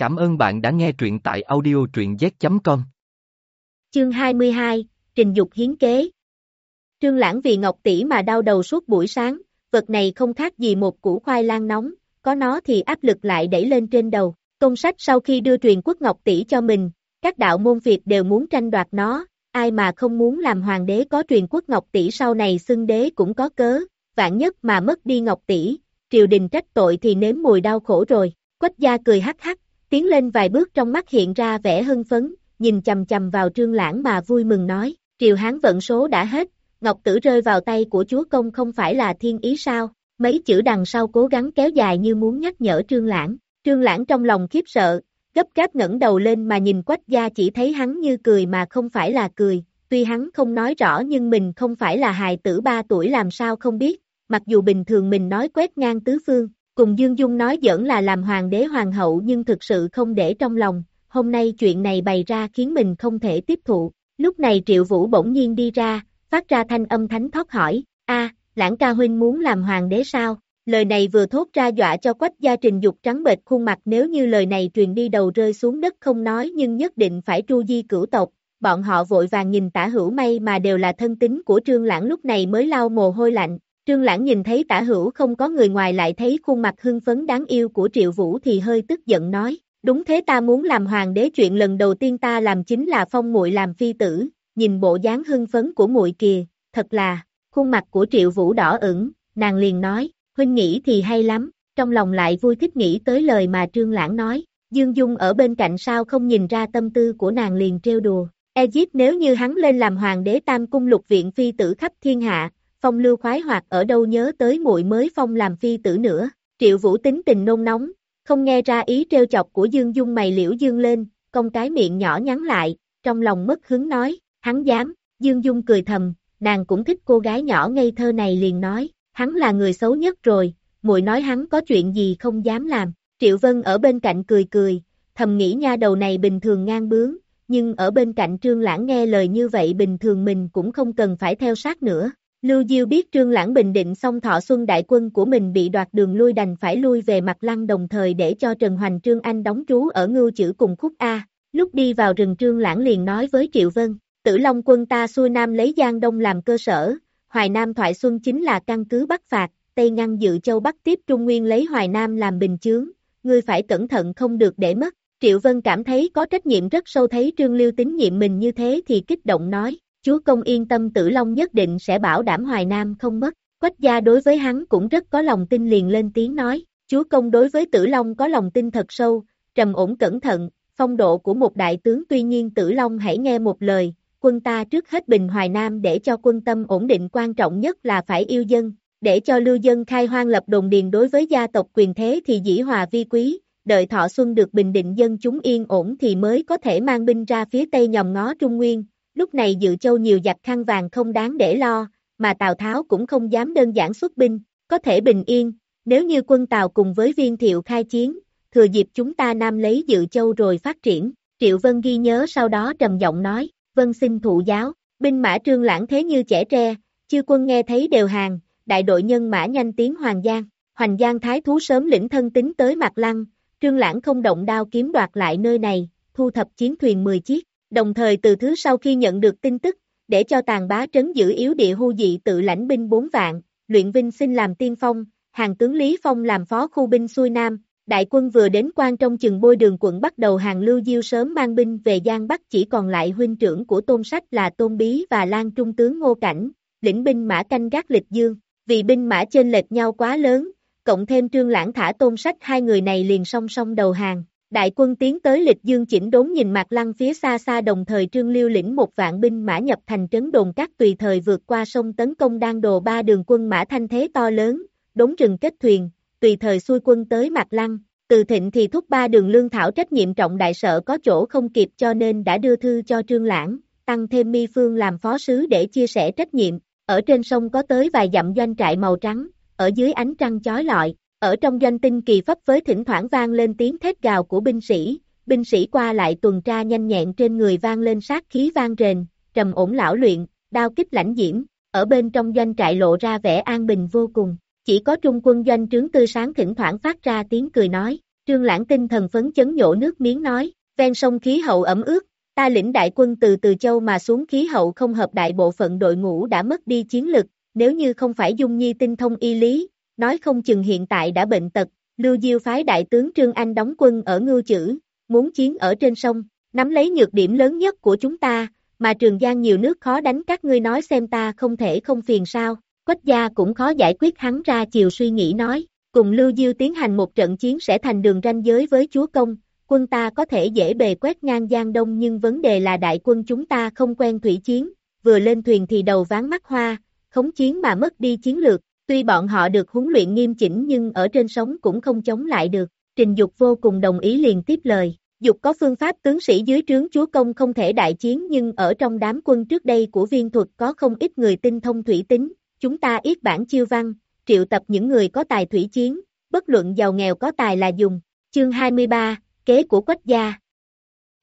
Cảm ơn bạn đã nghe truyện tại audio truyện z.com. Chương 22, Trình Dục Hiến Kế Trương Lãng vì Ngọc Tỷ mà đau đầu suốt buổi sáng, vật này không khác gì một củ khoai lang nóng, có nó thì áp lực lại đẩy lên trên đầu. Công sách sau khi đưa truyền quốc Ngọc Tỷ cho mình, các đạo môn Việt đều muốn tranh đoạt nó, ai mà không muốn làm hoàng đế có truyền quốc Ngọc Tỷ sau này xưng đế cũng có cớ, vạn nhất mà mất đi Ngọc Tỷ, triều đình trách tội thì nếm mùi đau khổ rồi. Quách gia cười hắc hắc, tiến lên vài bước trong mắt hiện ra vẻ hưng phấn, nhìn chầm chầm vào trương lãng mà vui mừng nói, triều hán vận số đã hết, ngọc tử rơi vào tay của chúa công không phải là thiên ý sao, mấy chữ đằng sau cố gắng kéo dài như muốn nhắc nhở trương lãng, trương lãng trong lòng khiếp sợ, gấp gáp ngẩng đầu lên mà nhìn quách gia chỉ thấy hắn như cười mà không phải là cười, tuy hắn không nói rõ nhưng mình không phải là hài tử ba tuổi làm sao không biết, mặc dù bình thường mình nói quét ngang tứ phương, cùng Dương Dung nói giỡn là làm hoàng đế hoàng hậu nhưng thực sự không để trong lòng, hôm nay chuyện này bày ra khiến mình không thể tiếp thụ. Lúc này Triệu Vũ bỗng nhiên đi ra, phát ra thanh âm thánh thoát hỏi, a lãng ca huynh muốn làm hoàng đế sao? Lời này vừa thốt ra dọa cho quách gia trình dục trắng bệch khuôn mặt nếu như lời này truyền đi đầu rơi xuống đất không nói nhưng nhất định phải tru di cửu tộc. Bọn họ vội vàng nhìn tả hữu may mà đều là thân tính của trương lãng lúc này mới lau mồ hôi lạnh, Trương Lãng nhìn thấy tả hữu không có người ngoài lại thấy khuôn mặt hưng phấn đáng yêu của Triệu Vũ thì hơi tức giận nói, đúng thế ta muốn làm hoàng đế chuyện lần đầu tiên ta làm chính là phong muội làm phi tử, nhìn bộ dáng hưng phấn của muội kìa, thật là, khuôn mặt của Triệu Vũ đỏ ửng, nàng liền nói, huynh nghĩ thì hay lắm, trong lòng lại vui thích nghĩ tới lời mà Trương Lãng nói, Dương Dung ở bên cạnh sao không nhìn ra tâm tư của nàng liền trêu đùa, Egypt nếu như hắn lên làm hoàng đế tam cung lục viện phi tử khắp thiên hạ, phong lưu khoái hoạt ở đâu nhớ tới muội mới phong làm phi tử nữa, triệu vũ tính tình nôn nóng, không nghe ra ý trêu chọc của Dương Dung mày liễu dương lên, công cái miệng nhỏ nhắn lại, trong lòng mất hứng nói, hắn dám, Dương Dung cười thầm, nàng cũng thích cô gái nhỏ ngây thơ này liền nói, hắn là người xấu nhất rồi, muội nói hắn có chuyện gì không dám làm, Triệu Vân ở bên cạnh cười cười, thầm nghĩ nha đầu này bình thường ngang bướng, nhưng ở bên cạnh Trương Lãng nghe lời như vậy bình thường mình cũng không cần phải theo sát nữa, Lưu Diêu biết Trương Lãng bình định xong thọ xuân đại quân của mình bị đoạt đường lui đành phải lui về mặt lăng đồng thời để cho Trần Hoành Trương Anh đóng trú ở ngưu chữ cùng khúc A. Lúc đi vào rừng Trương Lãng liền nói với Triệu Vân, tử Long quân ta xuôi Nam lấy Giang Đông làm cơ sở, Hoài Nam Thoại Xuân chính là căn cứ bắt phạt, Tây ngăn dự châu Bắc tiếp Trung Nguyên lấy Hoài Nam làm bình chướng, ngươi phải cẩn thận không được để mất. Triệu Vân cảm thấy có trách nhiệm rất sâu thấy Trương Liêu tín nhiệm mình như thế thì kích động nói, Chúa công yên tâm tử long nhất định sẽ bảo đảm hoài nam không mất. Quách gia đối với hắn cũng rất có lòng tin liền lên tiếng nói, chúa công đối với tử long có lòng tin thật sâu, trầm ổn cẩn thận, phong độ của một đại tướng tuy nhiên tử long hãy nghe một lời, quân ta trước hết bình hoài nam để cho quân tâm ổn định quan trọng nhất là phải yêu dân, để cho lưu dân khai hoang lập đồn điền đối với gia tộc quyền thế thì dĩ hòa vi quý, đợi thọ xuân được bình định dân chúng yên ổn thì mới có thể mang binh ra phía tây nhòm ngó Trung Nguyên, lúc này dự châu nhiều giặc khăn vàng không đáng để lo, mà Tào Tháo cũng không dám đơn giản xuất binh, có thể bình yên, nếu như quân Tào cùng với viên thiệu khai chiến, thừa dịp chúng ta nam lấy dự châu rồi phát triển, Triệu Vân ghi nhớ sau đó trầm giọng nói, Vân xin thụ giáo, binh mã trương lãng thế như trẻ tre, chư quân nghe thấy đều hàng, đại đội nhân mã nhanh tiến Hoàng Giang, hoàng Giang Thái Thú sớm lĩnh thân tính tới mặt lăng, trương lãng không động đao kiếm đoạt lại nơi này, thu thập chiến thuyền 10 chiếc, Đồng thời từ thứ sau khi nhận được tin tức, để cho tàn bá trấn giữ yếu địa hưu dị tự lãnh binh 4 vạn, luyện vinh xin làm tiên phong, hàng tướng Lý Phong làm phó khu binh xuôi Nam, đại quân vừa đến quan trong chừng bôi đường quận bắt đầu hàng lưu diêu sớm mang binh về Giang Bắc chỉ còn lại huynh trưởng của tôn sách là tôn bí và lan trung tướng ngô cảnh, lĩnh binh mã canh gác lịch dương, vì binh mã trên lệch nhau quá lớn, cộng thêm trương lãng thả tôn sách hai người này liền song song đầu hàng, Đại quân tiến tới lịch dương chỉnh đốn nhìn mặt lăng phía xa xa đồng thời trương liêu lĩnh một vạn binh mã nhập thành trấn đồn các tùy thời vượt qua sông tấn công đang đồ ba đường quân mã thanh thế to lớn, đốn rừng kết thuyền, tùy thời xuôi quân tới mặt lăng. Từ thịnh thì thúc ba đường lương thảo trách nhiệm trọng đại sợ có chỗ không kịp cho nên đã đưa thư cho trương lãng, tăng thêm mi phương làm phó sứ để chia sẻ trách nhiệm. Ở trên sông có tới vài dặm doanh trại màu trắng, ở dưới ánh trăng chói lọi, ở trong doanh tinh kỳ pháp với thỉnh thoảng vang lên tiếng thét gào của binh sĩ, binh sĩ qua lại tuần tra nhanh nhẹn trên người vang lên sát khí vang rền, trầm ổn lão luyện, đao kích lãnh diễm, ở bên trong doanh trại lộ ra vẻ an bình vô cùng. Chỉ có trung quân doanh trướng tư sáng thỉnh thoảng phát ra tiếng cười nói, Trương Lãng tinh thần phấn chấn nhổ nước miếng nói, ven sông khí hậu ẩm ướt, ta lĩnh đại quân từ Từ Châu mà xuống khí hậu không hợp đại bộ phận đội ngũ đã mất đi chiến lực, nếu như không phải Dung Nhi tinh thông y lý, nói không chừng hiện tại đã bệnh tật, Lưu Diêu phái đại tướng Trương Anh đóng quân ở Ngưu Chữ, muốn chiến ở trên sông, nắm lấy nhược điểm lớn nhất của chúng ta, mà Trường Giang nhiều nước khó đánh các ngươi nói xem ta không thể không phiền sao, Quách gia cũng khó giải quyết hắn ra chiều suy nghĩ nói, cùng Lưu Diêu tiến hành một trận chiến sẽ thành đường ranh giới với chúa công, quân ta có thể dễ bề quét ngang Giang Đông nhưng vấn đề là đại quân chúng ta không quen thủy chiến, vừa lên thuyền thì đầu ván mắt hoa, khống chiến mà mất đi chiến lược, tuy bọn họ được huấn luyện nghiêm chỉnh nhưng ở trên sống cũng không chống lại được, Trình Dục vô cùng đồng ý liền tiếp lời. Dục có phương pháp tướng sĩ dưới trướng chúa công không thể đại chiến nhưng ở trong đám quân trước đây của viên thuật có không ít người tinh thông thủy tính, chúng ta ít bản chiêu văn, triệu tập những người có tài thủy chiến, bất luận giàu nghèo có tài là dùng. Chương 23, kế của quách gia.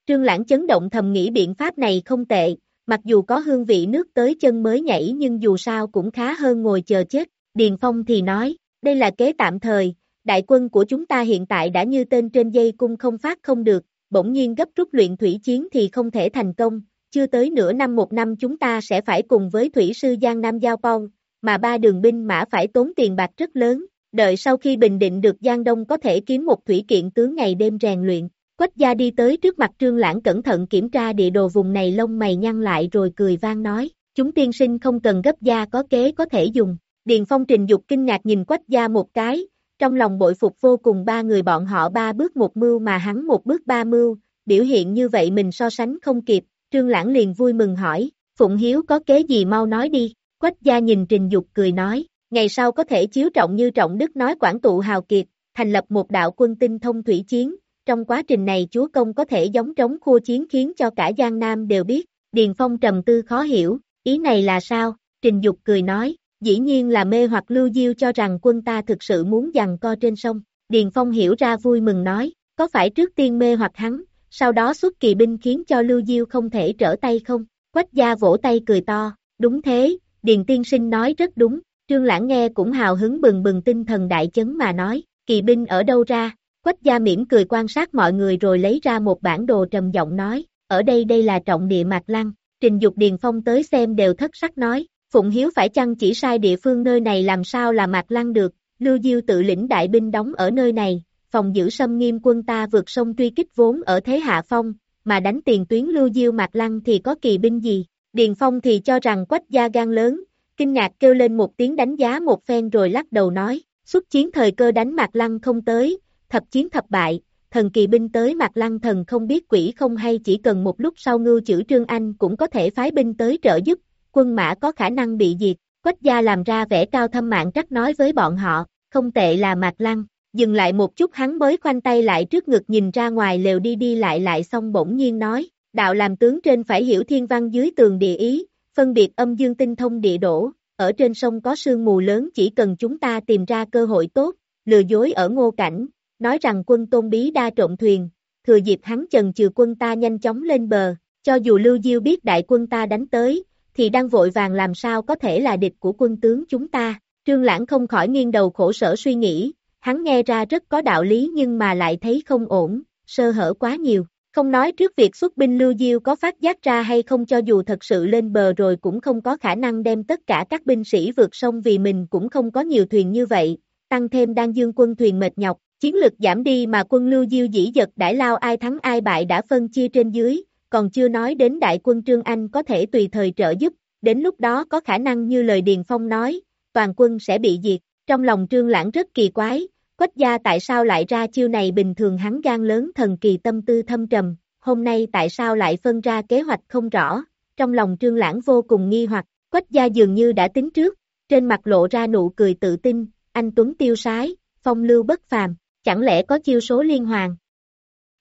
Trương Lãng chấn động thầm nghĩ biện pháp này không tệ, mặc dù có hương vị nước tới chân mới nhảy nhưng dù sao cũng khá hơn ngồi chờ chết. Điền Phong thì nói, đây là kế tạm thời, đại quân của chúng ta hiện tại đã như tên trên dây cung không phát không được, bỗng nhiên gấp rút luyện thủy chiến thì không thể thành công, chưa tới nửa năm một năm chúng ta sẽ phải cùng với thủy sư Giang Nam Giao Pong, mà ba đường binh mã phải tốn tiền bạc rất lớn, đợi sau khi bình định được Giang Đông có thể kiếm một thủy kiện tướng ngày đêm rèn luyện. Quách gia đi tới trước mặt trương lãng cẩn thận kiểm tra địa đồ vùng này lông mày nhăn lại rồi cười vang nói, chúng tiên sinh không cần gấp gia có kế có thể dùng. Điền Phong trình dục kinh ngạc nhìn quách gia một cái, trong lòng bội phục vô cùng ba người bọn họ ba bước một mưu mà hắn một bước ba mưu, biểu hiện như vậy mình so sánh không kịp, trương lãng liền vui mừng hỏi, Phụng Hiếu có kế gì mau nói đi, quách gia nhìn trình dục cười nói, ngày sau có thể chiếu trọng như trọng đức nói quản tụ hào kiệt, thành lập một đạo quân tinh thông thủy chiến, trong quá trình này chúa công có thể giống trống khua chiến khiến cho cả Giang Nam đều biết, Điền Phong trầm tư khó hiểu, ý này là sao, trình dục cười nói, dĩ nhiên là mê hoặc Lưu Diêu cho rằng quân ta thực sự muốn giằng co trên sông. Điền Phong hiểu ra vui mừng nói, có phải trước tiên mê hoặc hắn, sau đó xuất kỳ binh khiến cho Lưu Diêu không thể trở tay không? Quách gia vỗ tay cười to, đúng thế, Điền Tiên Sinh nói rất đúng, Trương Lãng nghe cũng hào hứng bừng bừng tinh thần đại chấn mà nói, kỳ binh ở đâu ra? Quách gia mỉm cười quan sát mọi người rồi lấy ra một bản đồ trầm giọng nói, ở đây đây là trọng địa Mạc Lăng, trình dục Điền Phong tới xem đều thất sắc nói, Phụng Hiếu phải chăng chỉ sai địa phương nơi này làm sao là Mạc Lăng được, Lưu Diêu tự lĩnh đại binh đóng ở nơi này, phòng giữ xâm nghiêm quân ta vượt sông truy kích vốn ở thế hạ phong, mà đánh tiền tuyến Lưu Diêu Mạc Lăng thì có kỳ binh gì, Điền Phong thì cho rằng quách gia gan lớn, kinh ngạc kêu lên một tiếng đánh giá một phen rồi lắc đầu nói, xuất chiến thời cơ đánh Mạc Lăng không tới, thập chiến thập bại, thần kỳ binh tới Mạc Lăng thần không biết quỷ không hay chỉ cần một lúc sau ngưu chữ Trương Anh cũng có thể phái binh tới trợ giúp, quân mã có khả năng bị diệt, quách gia làm ra vẻ cao thâm mạng trắc nói với bọn họ, không tệ là Mạc Lăng, dừng lại một chút hắn mới khoanh tay lại trước ngực nhìn ra ngoài lều đi đi lại lại xong bỗng nhiên nói, đạo làm tướng trên phải hiểu thiên văn dưới tường địa ý, phân biệt âm dương tinh thông địa đổ, ở trên sông có sương mù lớn chỉ cần chúng ta tìm ra cơ hội tốt, lừa dối ở ngô cảnh, nói rằng quân tôn bí đa trộn thuyền, thừa dịp hắn chần chừ quân ta nhanh chóng lên bờ, cho dù Lưu Diêu biết đại quân ta đánh tới, thì đang vội vàng làm sao có thể là địch của quân tướng chúng ta. Trương Lãng không khỏi nghiêng đầu khổ sở suy nghĩ, hắn nghe ra rất có đạo lý nhưng mà lại thấy không ổn, sơ hở quá nhiều. Không nói trước việc xuất binh Lưu Diêu có phát giác ra hay không cho dù thật sự lên bờ rồi cũng không có khả năng đem tất cả các binh sĩ vượt sông vì mình cũng không có nhiều thuyền như vậy, tăng thêm đang dương quân thuyền mệt nhọc, chiến lực giảm đi mà quân Lưu Diêu dĩ dật đãi lao ai thắng ai bại đã phân chia trên dưới, còn chưa nói đến đại quân Trương Anh có thể tùy thời trợ giúp, đến lúc đó có khả năng như lời Điền Phong nói, toàn quân sẽ bị diệt, trong lòng Trương Lãng rất kỳ quái, Quách gia tại sao lại ra chiêu này bình thường hắn gan lớn thần kỳ tâm tư thâm trầm, hôm nay tại sao lại phân ra kế hoạch không rõ, trong lòng Trương Lãng vô cùng nghi hoặc, Quách gia dường như đã tính trước, trên mặt lộ ra nụ cười tự tin, anh Tuấn tiêu sái, phong lưu bất phàm, chẳng lẽ có chiêu số liên hoàn.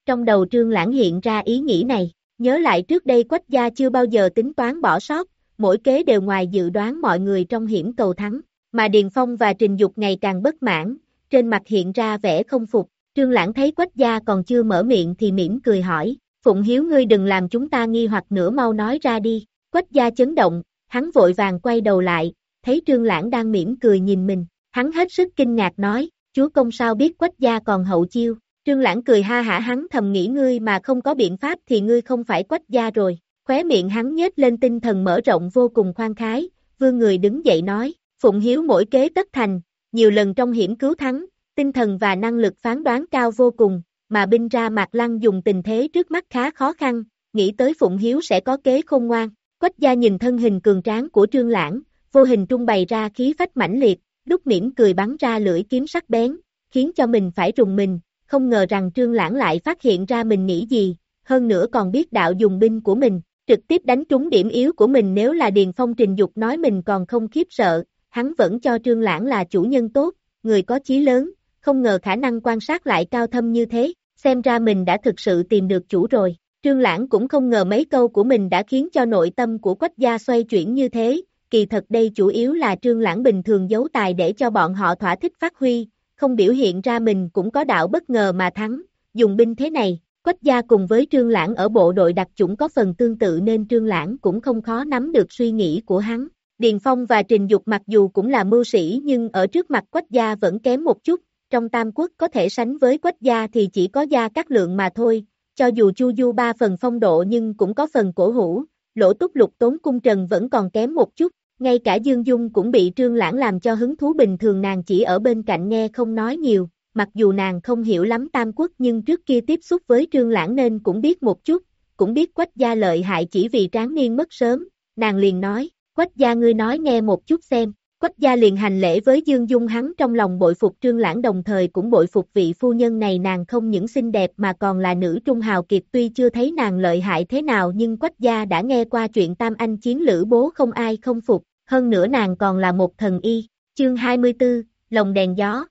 Trong đầu Trương Lãng hiện ra ý nghĩ này, Nhớ lại trước đây quách gia chưa bao giờ tính toán bỏ sót, mỗi kế đều ngoài dự đoán mọi người trong hiểm cầu thắng, mà Điền Phong và Trình Dục ngày càng bất mãn, trên mặt hiện ra vẻ không phục, Trương Lãng thấy quách gia còn chưa mở miệng thì mỉm cười hỏi, Phụng Hiếu ngươi đừng làm chúng ta nghi hoặc nữa mau nói ra đi, quách gia chấn động, hắn vội vàng quay đầu lại, thấy Trương Lãng đang mỉm cười nhìn mình, hắn hết sức kinh ngạc nói, chúa công sao biết quách gia còn hậu chiêu, Trương Lãng cười ha hả hắn thầm nghĩ ngươi mà không có biện pháp thì ngươi không phải quách gia rồi. Khóe miệng hắn nhếch lên tinh thần mở rộng vô cùng khoan khái, vương người đứng dậy nói, Phụng Hiếu mỗi kế tất thành, nhiều lần trong hiểm cứu thắng, tinh thần và năng lực phán đoán cao vô cùng, mà binh ra Mạc Lăng dùng tình thế trước mắt khá khó khăn, nghĩ tới Phụng Hiếu sẽ có kế khôn ngoan. Quách gia nhìn thân hình cường tráng của Trương Lãng, vô hình trung bày ra khí phách mãnh liệt, lúc mỉm cười bắn ra lưỡi kiếm sắc bén, khiến cho mình phải rùng mình, không ngờ rằng Trương Lãng lại phát hiện ra mình nghĩ gì, hơn nữa còn biết đạo dùng binh của mình, trực tiếp đánh trúng điểm yếu của mình nếu là Điền Phong trình dục nói mình còn không khiếp sợ, hắn vẫn cho Trương Lãng là chủ nhân tốt, người có chí lớn, không ngờ khả năng quan sát lại cao thâm như thế, xem ra mình đã thực sự tìm được chủ rồi. Trương Lãng cũng không ngờ mấy câu của mình đã khiến cho nội tâm của Quách gia xoay chuyển như thế, kỳ thật đây chủ yếu là Trương Lãng bình thường giấu tài để cho bọn họ thỏa thích phát huy, không biểu hiện ra mình cũng có đạo bất ngờ mà thắng, dùng binh thế này, Quách gia cùng với Trương Lãng ở bộ đội đặc chủng có phần tương tự nên Trương Lãng cũng không khó nắm được suy nghĩ của hắn. Điền Phong và Trình Dục mặc dù cũng là mưu sĩ nhưng ở trước mặt Quách gia vẫn kém một chút, trong Tam Quốc có thể sánh với Quách gia thì chỉ có gia cát lượng mà thôi, cho dù Chu Du ba phần phong độ nhưng cũng có phần cổ hủ, lỗ túc lục tốn cung trần vẫn còn kém một chút, ngay cả Dương Dung cũng bị Trương Lãng làm cho hứng thú bình thường nàng chỉ ở bên cạnh nghe không nói nhiều, mặc dù nàng không hiểu lắm Tam Quốc nhưng trước kia tiếp xúc với Trương Lãng nên cũng biết một chút, cũng biết Quách gia lợi hại chỉ vì tráng niên mất sớm, nàng liền nói, Quách gia ngươi nói nghe một chút xem, Quách gia liền hành lễ với Dương Dung hắn trong lòng bội phục Trương Lãng đồng thời cũng bội phục vị phu nhân này nàng không những xinh đẹp mà còn là nữ trung hào kiệt tuy chưa thấy nàng lợi hại thế nào nhưng Quách gia đã nghe qua chuyện Tam Anh chiến lữ bố không ai không phục, hơn nữa nàng còn là một thần y. Chương 24, Lồng đèn gió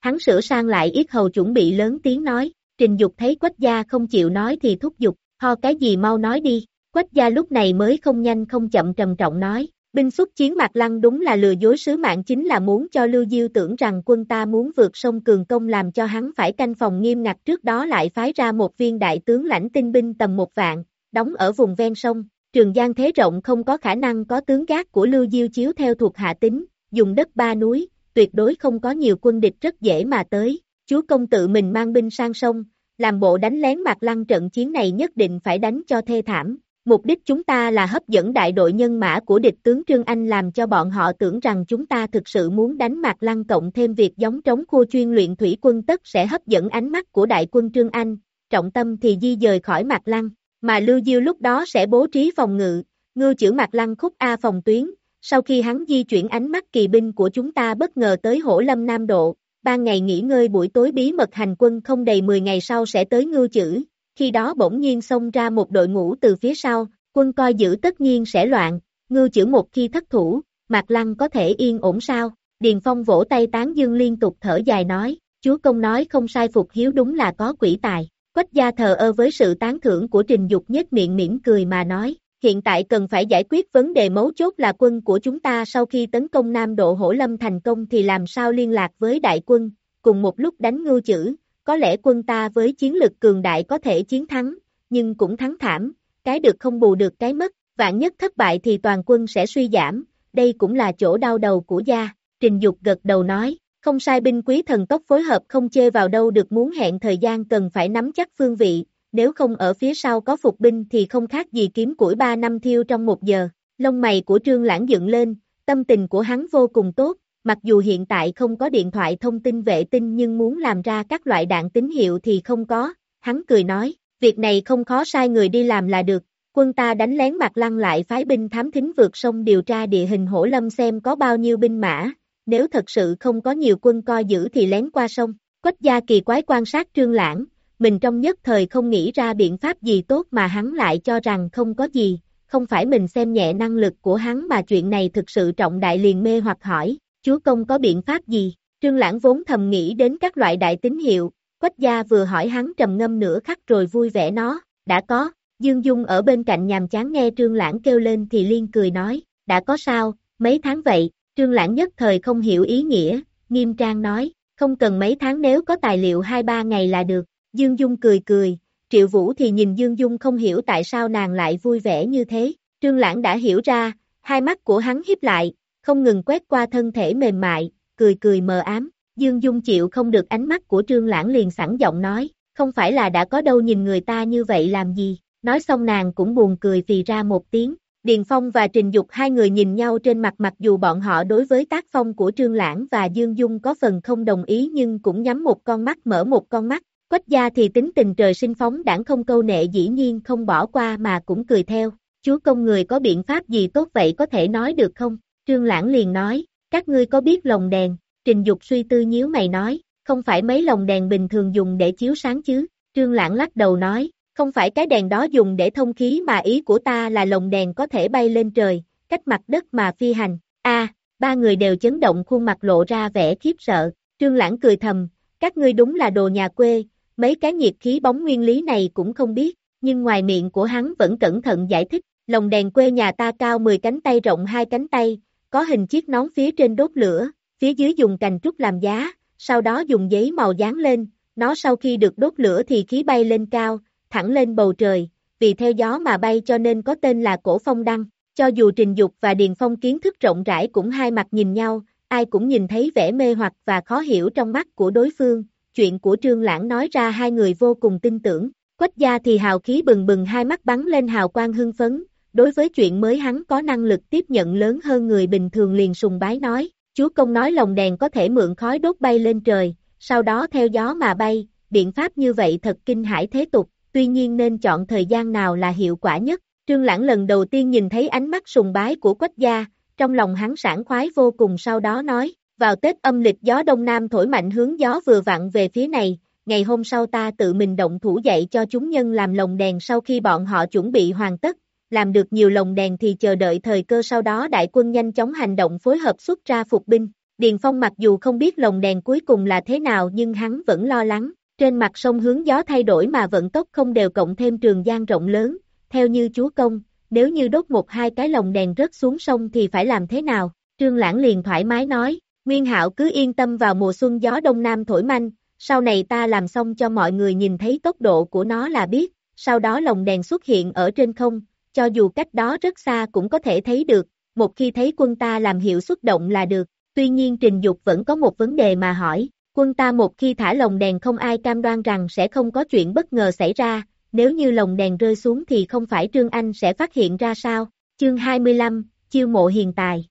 Hắn sửa sang lại yết hầu chuẩn bị lớn tiếng nói, trình dục thấy Quách gia không chịu nói thì thúc giục, ho cái gì mau nói đi, Quách gia lúc này mới không nhanh không chậm trầm trọng nói, Binh xuất chiến Mạc Lăng đúng là lừa dối sứ mạng chính là muốn cho Lưu Diêu tưởng rằng quân ta muốn vượt sông Cường Công làm cho hắn phải canh phòng nghiêm ngặt trước đó lại phái ra một viên đại tướng lãnh tinh binh tầm một vạn, đóng ở vùng ven sông. Trường Giang thế rộng không có khả năng có tướng gác của Lưu Diêu chiếu theo thuộc hạ tính, dùng đất ba núi, tuyệt đối không có nhiều quân địch rất dễ mà tới. Chúa công tự mình mang binh sang sông, làm bộ đánh lén Mạc Lăng trận chiến này nhất định phải đánh cho thê thảm, Mục đích chúng ta là hấp dẫn đại đội nhân mã của địch tướng Trương Anh làm cho bọn họ tưởng rằng chúng ta thực sự muốn đánh Mạc Lăng cộng thêm việc giống trống khu chuyên luyện thủy quân tất sẽ hấp dẫn ánh mắt của đại quân Trương Anh, trọng tâm thì di dời khỏi Mạc Lăng, mà Lưu Diêu lúc đó sẽ bố trí phòng ngự, ngư chữ Mạc Lăng khúc A phòng tuyến, sau khi hắn di chuyển ánh mắt kỳ binh của chúng ta bất ngờ tới hổ lâm Nam Độ, ban ngày nghỉ ngơi buổi tối bí mật hành quân không đầy 10 ngày sau sẽ tới ngư chữ, khi đó bỗng nhiên xông ra một đội ngũ từ phía sau, quân coi giữ tất nhiên sẽ loạn, ngưu chữ một khi thất thủ, Mạc Lăng có thể yên ổn sao, Điền Phong vỗ tay tán dương liên tục thở dài nói, chúa công nói không sai phục hiếu đúng là có quỷ tài, quách gia thờ ơ với sự tán thưởng của trình dục nhất miệng mỉm cười mà nói, hiện tại cần phải giải quyết vấn đề mấu chốt là quân của chúng ta sau khi tấn công Nam Độ Hổ Lâm thành công thì làm sao liên lạc với đại quân, cùng một lúc đánh ngưu chữ, có lẽ quân ta với chiến lực cường đại có thể chiến thắng, nhưng cũng thắng thảm, cái được không bù được cái mất, vạn nhất thất bại thì toàn quân sẽ suy giảm, đây cũng là chỗ đau đầu của gia. Trình Dục gật đầu nói, không sai binh quý thần tốc phối hợp không chê vào đâu được muốn hẹn thời gian cần phải nắm chắc phương vị, nếu không ở phía sau có phục binh thì không khác gì kiếm củi ba năm thiêu trong một giờ. Lông mày của Trương Lãng dựng lên, tâm tình của hắn vô cùng tốt, Mặc dù hiện tại không có điện thoại thông tin vệ tinh nhưng muốn làm ra các loại đạn tín hiệu thì không có, hắn cười nói, việc này không khó sai người đi làm là được, quân ta đánh lén mặt lăng lại phái binh thám thính vượt sông điều tra địa hình hổ lâm xem có bao nhiêu binh mã, nếu thật sự không có nhiều quân coi giữ thì lén qua sông, quách gia kỳ quái quan sát trương lãng, mình trong nhất thời không nghĩ ra biện pháp gì tốt mà hắn lại cho rằng không có gì, không phải mình xem nhẹ năng lực của hắn mà chuyện này thực sự trọng đại liền mê hoặc hỏi, chúa công có biện pháp gì? Trương Lãng vốn thầm nghĩ đến các loại đại tín hiệu, Quách gia vừa hỏi hắn trầm ngâm nửa khắc rồi vui vẻ nó, đã có, Dương Dung ở bên cạnh nhàm chán nghe Trương Lãng kêu lên thì liên cười nói, đã có sao, mấy tháng vậy, Trương Lãng nhất thời không hiểu ý nghĩa, nghiêm trang nói, không cần mấy tháng nếu có tài liệu hai ba ngày là được, Dương Dung cười cười, Triệu Vũ thì nhìn Dương Dung không hiểu tại sao nàng lại vui vẻ như thế, Trương Lãng đã hiểu ra, hai mắt của hắn hiếp lại, không ngừng quét qua thân thể mềm mại, cười cười mờ ám. Dương Dung chịu không được ánh mắt của Trương Lãng liền sẵn giọng nói, không phải là đã có đâu nhìn người ta như vậy làm gì, nói xong nàng cũng buồn cười vì ra một tiếng, Điền Phong và Trình Dục hai người nhìn nhau trên mặt mặc dù bọn họ đối với tác phong của Trương Lãng và Dương Dung có phần không đồng ý nhưng cũng nhắm một con mắt mở một con mắt, Quách gia thì tính tình trời sinh phóng đảng không câu nệ dĩ nhiên không bỏ qua mà cũng cười theo, chúa công người có biện pháp gì tốt vậy có thể nói được không? Trương Lãng liền nói, các ngươi có biết lồng đèn, Trình Dục suy tư nhíu mày nói, không phải mấy lồng đèn bình thường dùng để chiếu sáng chứ, Trương Lãng lắc đầu nói, không phải cái đèn đó dùng để thông khí mà ý của ta là lồng đèn có thể bay lên trời, cách mặt đất mà phi hành. A, ba người đều chấn động khuôn mặt lộ ra vẻ khiếp sợ. Trương Lãng cười thầm, các ngươi đúng là đồ nhà quê, mấy cái nhiệt khí bóng nguyên lý này cũng không biết, nhưng ngoài miệng của hắn vẫn cẩn thận giải thích, lồng đèn quê nhà ta cao 10 cánh tay rộng hai cánh tay, có hình chiếc nón phía trên đốt lửa, phía dưới dùng cành trúc làm giá, sau đó dùng giấy màu dán lên, nó sau khi được đốt lửa thì khí bay lên cao, thẳng lên bầu trời, vì theo gió mà bay cho nên có tên là cổ phong đăng. Cho dù Trình Dục và Điền Phong kiến thức rộng rãi cũng hai mặt nhìn nhau, ai cũng nhìn thấy vẻ mê hoặc và khó hiểu trong mắt của đối phương, chuyện của Trương Lãng nói ra hai người vô cùng tin tưởng, quách gia thì hào khí bừng bừng hai mắt bắn lên hào quang hưng phấn, đối với chuyện mới hắn có năng lực tiếp nhận lớn hơn người bình thường liền sùng bái nói, chúa công nói lồng đèn có thể mượn khói đốt bay lên trời, sau đó theo gió mà bay, biện pháp như vậy thật kinh hải thế tục, tuy nhiên nên chọn thời gian nào là hiệu quả nhất. Trương Lãng lần đầu tiên nhìn thấy ánh mắt sùng bái của Quách gia, trong lòng hắn sảng khoái vô cùng sau đó nói, vào Tết âm lịch gió đông nam thổi mạnh hướng gió vừa vặn về phía này, ngày hôm sau ta tự mình động thủ dạy cho chúng nhân làm lồng đèn sau khi bọn họ chuẩn bị hoàn tất, làm được nhiều lồng đèn thì chờ đợi thời cơ sau đó đại quân nhanh chóng hành động phối hợp xuất ra phục binh. Điền Phong mặc dù không biết lồng đèn cuối cùng là thế nào nhưng hắn vẫn lo lắng, trên mặt sông hướng gió thay đổi mà vận tốc không đều cộng thêm trường giang rộng lớn, theo như chúa công, nếu như đốt một hai cái lồng đèn rớt xuống sông thì phải làm thế nào? Trương Lãng liền thoải mái nói, Nguyên Hạo cứ yên tâm vào mùa xuân gió đông nam thổi manh, sau này ta làm xong cho mọi người nhìn thấy tốc độ của nó là biết, sau đó lồng đèn xuất hiện ở trên không, cho dù cách đó rất xa cũng có thể thấy được, một khi thấy quân ta làm hiệu xuất động là được, tuy nhiên Trình Dục vẫn có một vấn đề mà hỏi, Quân ta một khi thả lồng đèn không ai cam đoan rằng sẽ không có chuyện bất ngờ xảy ra, nếu như lồng đèn rơi xuống thì không phải Trương Anh sẽ phát hiện ra sao. Chương 25, chiêu mộ hiền tài.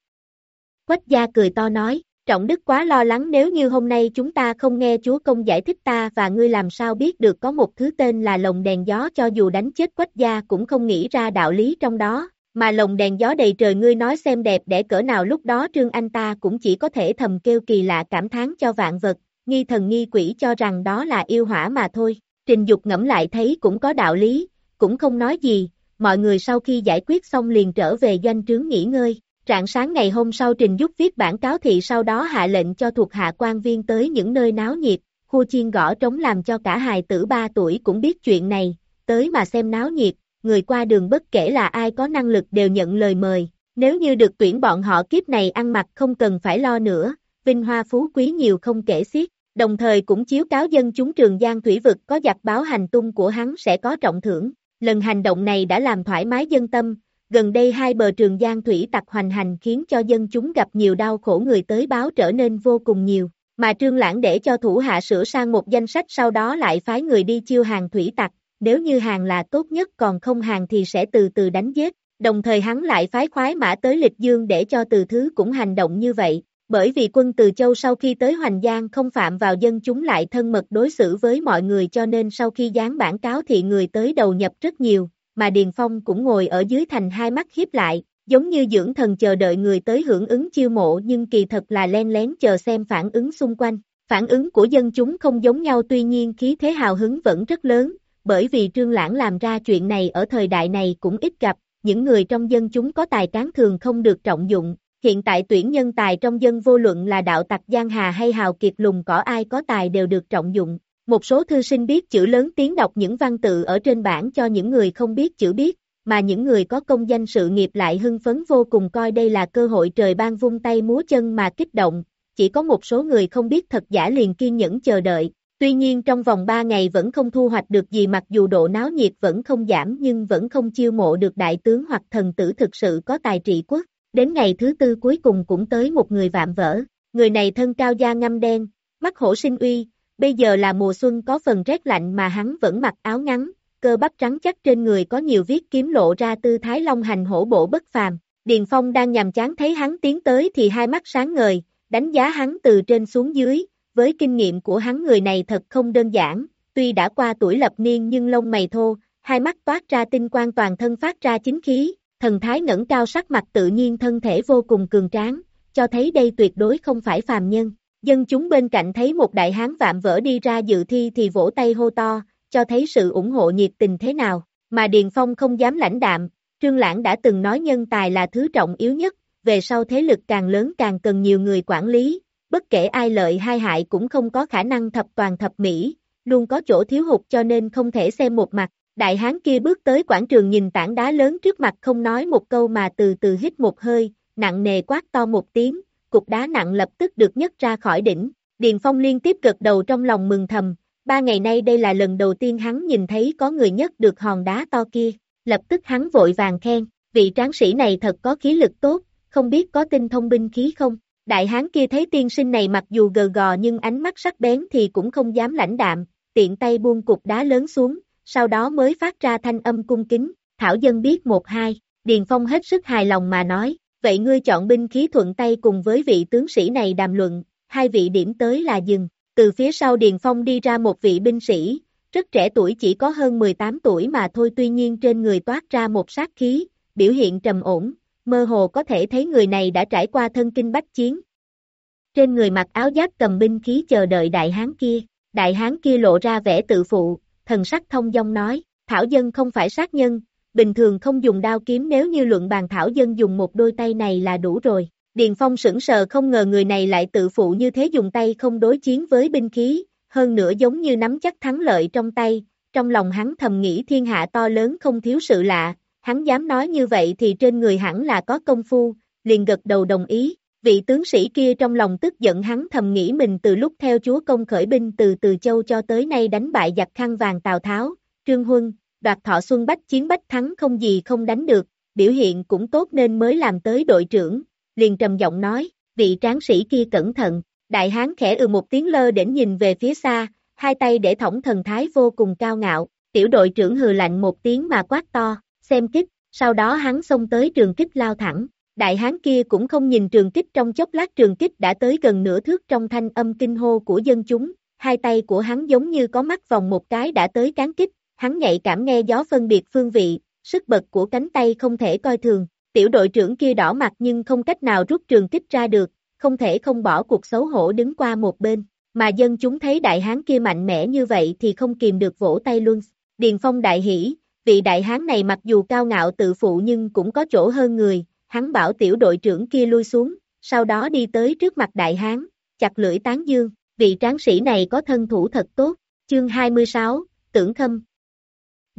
Quách gia cười to nói, Trọng Đức quá lo lắng nếu như hôm nay chúng ta không nghe chúa công giải thích ta và ngươi làm sao biết được có một thứ tên là lồng đèn gió cho dù đánh chết quách gia cũng không nghĩ ra đạo lý trong đó, mà lồng đèn gió đầy trời ngươi nói xem đẹp để cỡ nào lúc đó Trương Anh ta cũng chỉ có thể thầm kêu kỳ lạ cảm thán cho vạn vật, nghi thần nghi quỷ cho rằng đó là yêu hỏa mà thôi. Trình Dục ngẫm lại thấy cũng có đạo lý, cũng không nói gì, mọi người sau khi giải quyết xong liền trở về doanh trướng nghỉ ngơi. Rạng sáng ngày hôm sau Trình Dục viết bản cáo thị sau đó hạ lệnh cho thuộc hạ quan viên tới những nơi náo nhiệt, khu chiên gõ trống làm cho cả hài tử 3 tuổi cũng biết chuyện này, tới mà xem náo nhiệt, người qua đường bất kể là ai có năng lực đều nhận lời mời, nếu như được tuyển bọn họ kiếp này ăn mặc không cần phải lo nữa, vinh hoa phú quý nhiều không kể xiết. Đồng thời cũng chiếu cáo dân chúng Trường Giang Thủy Vực có giặc báo hành tung của hắn sẽ có trọng thưởng. Lần hành động này đã làm thoải mái dân tâm, gần đây hai bờ Trường Giang Thủy tặc hoành hành khiến cho dân chúng gặp nhiều đau khổ người tới báo trở nên vô cùng nhiều, mà Trương Lãng để cho thủ hạ sửa sang một danh sách sau đó lại phái người đi chiêu hàng thủy tặc, nếu như hàng là tốt nhất còn không hàng thì sẽ từ từ đánh giết, đồng thời hắn lại phái khoái mã tới lịch dương để cho từ thứ cũng hành động như vậy, bởi vì quân Từ Châu sau khi tới Hoành Giang không phạm vào dân chúng lại thân mật đối xử với mọi người cho nên sau khi dán bản cáo thì người tới đầu nhập rất nhiều, mà Điền Phong cũng ngồi ở dưới thành hai mắt hiếp lại, giống như dưỡng thần chờ đợi người tới hưởng ứng chiêu mộ nhưng kỳ thật là len lén chờ xem phản ứng xung quanh. Phản ứng của dân chúng không giống nhau tuy nhiên khí thế hào hứng vẫn rất lớn, bởi vì Trương Lãng làm ra chuyện này ở thời đại này cũng ít gặp, những người trong dân chúng có tài cán thường không được trọng dụng, Hiện tại tuyển nhân tài trong dân vô luận là đạo tặc Giang Hà hay hào kiệt lùng cỏ ai có tài đều được trọng dụng. Một số thư sinh biết chữ lớn tiếng đọc những văn tự ở trên bảng cho những người không biết chữ biết, mà những người có công danh sự nghiệp lại hưng phấn vô cùng coi đây là cơ hội trời ban vung tay múa chân mà kích động, chỉ có một số người không biết thật giả liền kiên nhẫn chờ đợi. Tuy nhiên trong vòng 3 ngày vẫn không thu hoạch được gì mặc dù độ náo nhiệt vẫn không giảm nhưng vẫn không chiêu mộ được đại tướng hoặc thần tử thực sự có tài trị quốc. Đến ngày thứ tư cuối cùng cũng tới một người vạm vỡ, người này thân cao da ngâm đen, mắt hổ sinh uy, bây giờ là mùa xuân có phần rét lạnh mà hắn vẫn mặc áo ngắn, cơ bắp trắng chắc trên người có nhiều viết kiếm lộ ra tư thái long hành hổ bộ bất phàm. Điền Phong đang nhằm chán thấy hắn tiến tới thì hai mắt sáng ngời, đánh giá hắn từ trên xuống dưới, với kinh nghiệm của hắn người này thật không đơn giản, tuy đã qua tuổi lập niên nhưng lông mày thô, hai mắt toát ra tinh quang toàn thân phát ra chính khí, thần thái ngẩng cao sắc mặt tự nhiên thân thể vô cùng cường tráng, cho thấy đây tuyệt đối không phải phàm nhân. Dân chúng bên cạnh thấy một đại hán vạm vỡ đi ra dự thi thì vỗ tay hô to, cho thấy sự ủng hộ nhiệt tình thế nào, mà Điền Phong không dám lãnh đạm, Trương Lãng đã từng nói nhân tài là thứ trọng yếu nhất, về sau thế lực càng lớn càng cần nhiều người quản lý, bất kể ai lợi hay hại cũng không có khả năng thập toàn thập mỹ, luôn có chỗ thiếu hụt cho nên không thể xem một mặt. Đại hán kia bước tới quảng trường nhìn tảng đá lớn trước mặt không nói một câu mà từ từ hít một hơi, nặng nề quát to một tiếng, cục đá nặng lập tức được nhấc ra khỏi đỉnh. Điền Phong liên tiếp gật đầu trong lòng mừng thầm, ba ngày nay đây là lần đầu tiên hắn nhìn thấy có người nhấc được hòn đá to kia, lập tức hắn vội vàng khen, vị tráng sĩ này thật có khí lực tốt, không biết có tinh thông binh khí không. Đại hán kia thấy tiên sinh này mặc dù gờ gò nhưng ánh mắt sắc bén thì cũng không dám lãnh đạm, tiện tay buông cục đá lớn xuống, sau đó mới phát ra thanh âm cung kính, thảo dân biết một hai, Điền Phong hết sức hài lòng mà nói, vậy ngươi chọn binh khí thuận tay cùng với vị tướng sĩ này đàm luận, hai vị điểm tới là dừng, từ phía sau Điền Phong đi ra một vị binh sĩ, rất trẻ tuổi chỉ có hơn 18 tuổi mà thôi tuy nhiên trên người toát ra một sát khí, biểu hiện trầm ổn, mơ hồ có thể thấy người này đã trải qua thân kinh bách chiến. Trên người mặc áo giáp cầm binh khí chờ đợi đại hán kia, đại hán kia lộ ra vẻ tự phụ, thần sắc thông dong nói, thảo dân không phải sát nhân, bình thường không dùng đao kiếm nếu như luận bàn thảo dân dùng một đôi tay này là đủ rồi. Điền Phong sững sờ không ngờ người này lại tự phụ như thế dùng tay không đối chiến với binh khí, hơn nữa giống như nắm chắc thắng lợi trong tay, trong lòng hắn thầm nghĩ thiên hạ to lớn không thiếu sự lạ, hắn dám nói như vậy thì trên người hẳn là có công phu, liền gật đầu đồng ý, vị tướng sĩ kia trong lòng tức giận hắn thầm nghĩ mình từ lúc theo chúa công khởi binh từ từ châu cho tới nay đánh bại giặc khăn vàng Tào Tháo, Trương Huân, đoạt thọ xuân bách chiến bách thắng không gì không đánh được, biểu hiện cũng tốt nên mới làm tới đội trưởng, liền trầm giọng nói, vị tráng sĩ kia cẩn thận, đại hán khẽ ừ một tiếng lơ để nhìn về phía xa, hai tay để thõng thần thái vô cùng cao ngạo, tiểu đội trưởng hừ lạnh một tiếng mà quát to, xem kích, sau đó hắn xông tới trường kích lao thẳng, đại hán kia cũng không nhìn trường kích trong chốc lát trường kích đã tới gần nửa thước trong thanh âm kinh hô của dân chúng, hai tay của hắn giống như có mắt vòng một cái đã tới cán kích, hắn nhạy cảm nghe gió phân biệt phương vị, sức bật của cánh tay không thể coi thường, tiểu đội trưởng kia đỏ mặt nhưng không cách nào rút trường kích ra được, không thể không bỏ cuộc xấu hổ đứng qua một bên, mà dân chúng thấy đại hán kia mạnh mẽ như vậy thì không kìm được vỗ tay luôn, Điền Phong đại hỉ, vị đại hán này mặc dù cao ngạo tự phụ nhưng cũng có chỗ hơn người, hắn bảo tiểu đội trưởng kia lui xuống, sau đó đi tới trước mặt đại hán, chặt lưỡi tán dương, vị tráng sĩ này có thân thủ thật tốt, chương 26, tưởng khâm.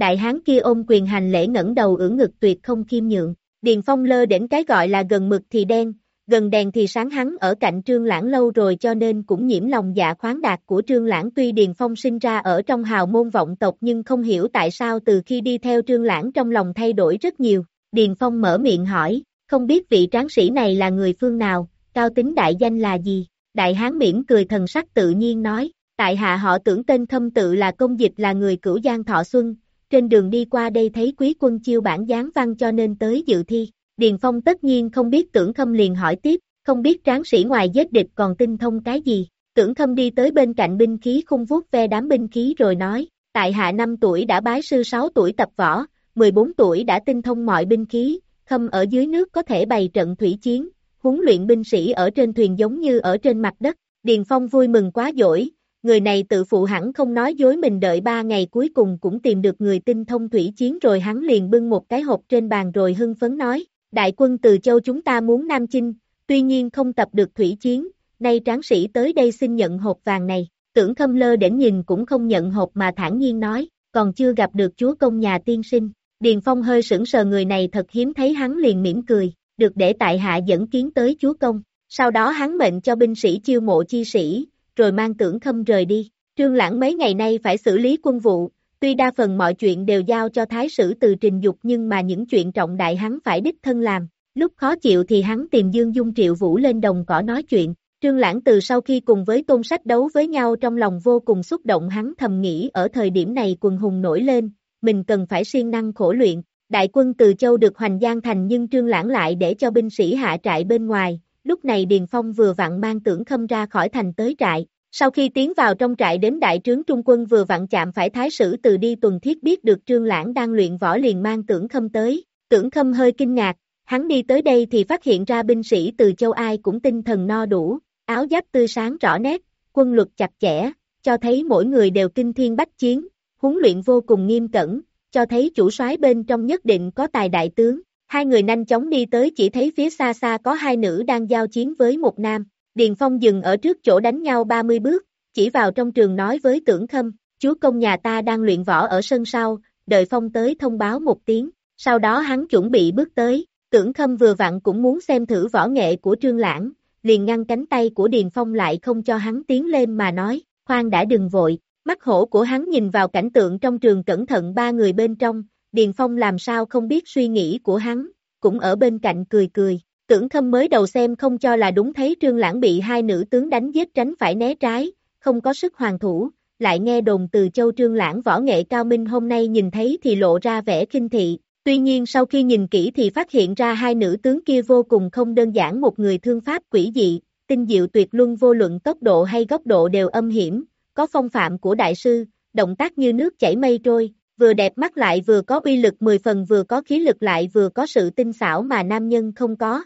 Đại hán kia ôm quyền hành lễ ngẩng đầu ưỡn ngực tuyệt không khiêm nhượng, Điền Phong lơ đến cái gọi là gần mực thì đen, gần đèn thì sáng hắn ở cạnh Trương Lãng lâu rồi cho nên cũng nhiễm lòng dạ khoáng đạt của Trương Lãng tuy Điền Phong sinh ra ở trong hào môn vọng tộc nhưng không hiểu tại sao từ khi đi theo Trương Lãng trong lòng thay đổi rất nhiều. Điền Phong mở miệng hỏi, không biết vị tráng sĩ này là người phương nào, cao tính đại danh là gì? Đại hán miễn cười thần sắc tự nhiên nói, tại hạ họ tưởng tên thâm tự là công dịch là người cửu giang thọ xuân, trên đường đi qua đây thấy quý quân chiêu bản gián văn cho nên tới dự thi. Điền Phong tất nhiên không biết tưởng khâm liền hỏi tiếp, không biết tráng sĩ ngoài giết địch còn tinh thông cái gì. Tưởng khâm đi tới bên cạnh binh khí khung vuốt ve đám binh khí rồi nói, tại hạ 5 tuổi đã bái sư 6 tuổi tập võ, 14 tuổi đã tinh thông mọi binh khí, khâm ở dưới nước có thể bày trận thủy chiến, huấn luyện binh sĩ ở trên thuyền giống như ở trên mặt đất. Điền Phong vui mừng quá dỗi, người này tự phụ hẳn không nói dối mình đợi ba ngày cuối cùng cũng tìm được người tinh thông thủy chiến rồi hắn liền bưng một cái hộp trên bàn rồi hưng phấn nói, đại quân từ châu chúng ta muốn Nam Chinh, tuy nhiên không tập được thủy chiến, nay tráng sĩ tới đây xin nhận hộp vàng này, tưởng khâm lơ đến nhìn cũng không nhận hộp mà thản nhiên nói, còn chưa gặp được chúa công nhà tiên sinh, Điền Phong hơi sững sờ người này thật hiếm thấy hắn liền mỉm cười, được để tại hạ dẫn kiến tới chúa công, sau đó hắn mệnh cho binh sĩ chiêu mộ chi sĩ, rồi mang tưởng thâm rời đi, trương lãng mấy ngày nay phải xử lý quân vụ, Tuy đa phần mọi chuyện đều giao cho thái sử từ trình dục nhưng mà những chuyện trọng đại hắn phải đích thân làm, lúc khó chịu thì hắn tìm Dương Dung Triệu Vũ lên đồng cỏ nói chuyện, Trương Lãng từ sau khi cùng với tôn sách đấu với nhau trong lòng vô cùng xúc động hắn thầm nghĩ ở thời điểm này quần hùng nổi lên, mình cần phải siêng năng khổ luyện. Đại quân từ châu được hoành giang thành nhưng Trương Lãng lại để cho binh sĩ hạ trại bên ngoài, lúc này Điền Phong vừa vặn mang tưởng khâm ra khỏi thành tới trại. Sau khi tiến vào trong trại đến đại trướng trung quân vừa vặn chạm phải thái sử từ đi tuần thiết biết được Trương Lãng đang luyện võ liền mang tưởng khâm tới. Tưởng khâm hơi kinh ngạc, hắn đi tới đây thì phát hiện ra binh sĩ từ châu ai cũng tinh thần no đủ, áo giáp tươi sáng rõ nét, quân luật chặt chẽ, cho thấy mỗi người đều kinh thiên bách chiến, huấn luyện vô cùng nghiêm cẩn, cho thấy chủ soái bên trong nhất định có tài đại tướng. Hai người nhanh chóng đi tới chỉ thấy phía xa xa có hai nữ đang giao chiến với một nam. Điền Phong dừng ở trước chỗ đánh nhau 30 bước, chỉ vào trong trường nói với tưởng khâm, chúa công nhà ta đang luyện võ ở sân sau, đợi Phong tới thông báo một tiếng. Sau đó hắn chuẩn bị bước tới, tưởng khâm vừa vặn cũng muốn xem thử võ nghệ của Trương Lãng, liền ngăn cánh tay của Điền Phong lại không cho hắn tiến lên mà nói, khoan đã đừng vội, mắt hổ của hắn nhìn vào cảnh tượng trong trường cẩn thận ba người bên trong, Điền Phong làm sao không biết suy nghĩ của hắn, cũng ở bên cạnh cười cười, tưởng khâm mới đầu xem không cho là đúng thấy trương lãng bị hai nữ tướng đánh giết tránh phải né trái, không có sức hoàn thủ, lại nghe đồn từ châu trương lãng võ nghệ cao minh hôm nay nhìn thấy thì lộ ra vẻ kinh thị, Tuy nhiên sau khi nhìn kỹ thì phát hiện ra hai nữ tướng kia vô cùng không đơn giản một người thương pháp quỷ dị, tinh diệu tuyệt luân vô luận tốc độ hay góc độ đều âm hiểm, có phong phạm của đại sư, động tác như nước chảy mây trôi, vừa đẹp mắt lại vừa có uy lực 10 phần vừa có khí lực lại vừa có sự tinh xảo mà nam nhân không có.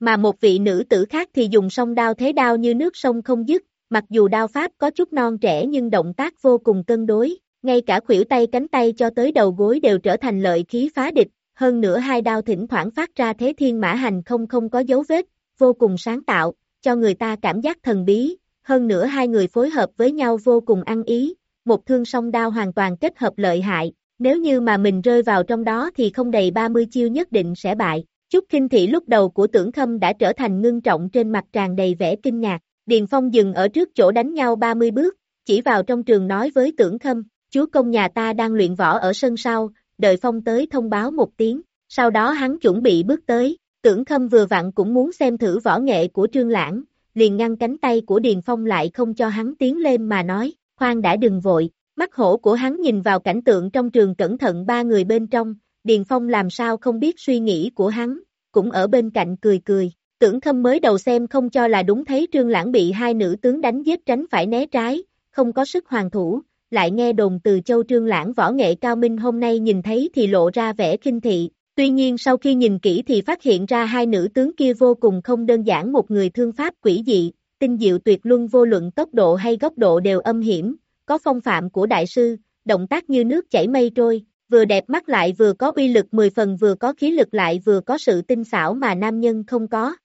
Mà một vị nữ tử khác thì dùng song đao thế đao như nước sông không dứt, mặc dù đao pháp có chút non trẻ nhưng động tác vô cùng cân đối, ngay cả khuỷu tay cánh tay cho tới đầu gối đều trở thành lợi khí phá địch, hơn nữa hai đao thỉnh thoảng phát ra thế thiên mã hành không không có dấu vết, vô cùng sáng tạo, cho người ta cảm giác thần bí, hơn nữa hai người phối hợp với nhau vô cùng ăn ý, một thương song đao hoàn toàn kết hợp lợi hại, nếu như mà mình rơi vào trong đó thì không đầy 30 chiêu nhất định sẽ bại. Chút kinh thị lúc đầu của tưởng khâm đã trở thành ngưng trọng trên mặt tràn đầy vẻ kinh ngạc, Điền Phong dừng ở trước chỗ đánh nhau 30 bước, chỉ vào trong trường nói với tưởng khâm, chúa công nhà ta đang luyện võ ở sân sau, đợi phong tới thông báo một tiếng, sau đó hắn chuẩn bị bước tới, tưởng khâm vừa vặn cũng muốn xem thử võ nghệ của trương lãng, liền ngăn cánh tay của Điền Phong lại không cho hắn tiến lên mà nói, khoan đã đừng vội, mắt hổ của hắn nhìn vào cảnh tượng trong trường cẩn thận ba người bên trong, Điền Phong làm sao không biết suy nghĩ của hắn, cũng ở bên cạnh cười cười, tưởng khâm mới đầu xem không cho là đúng thấy trương lãng bị hai nữ tướng đánh giết tránh phải né trái, không có sức hoàn thủ, lại nghe đồn từ châu trương lãng võ nghệ cao minh hôm nay nhìn thấy thì lộ ra vẻ kinh thị, tuy nhiên sau khi nhìn kỹ thì phát hiện ra hai nữ tướng kia vô cùng không đơn giản một người thương pháp quỷ dị, tinh diệu tuyệt luân vô luận tốc độ hay góc độ đều âm hiểm, có phong phạm của đại sư, động tác như nước chảy mây trôi, vừa đẹp mắt lại vừa có uy lực 10 phần vừa có khí lực lại vừa có sự tinh xảo mà nam nhân không có.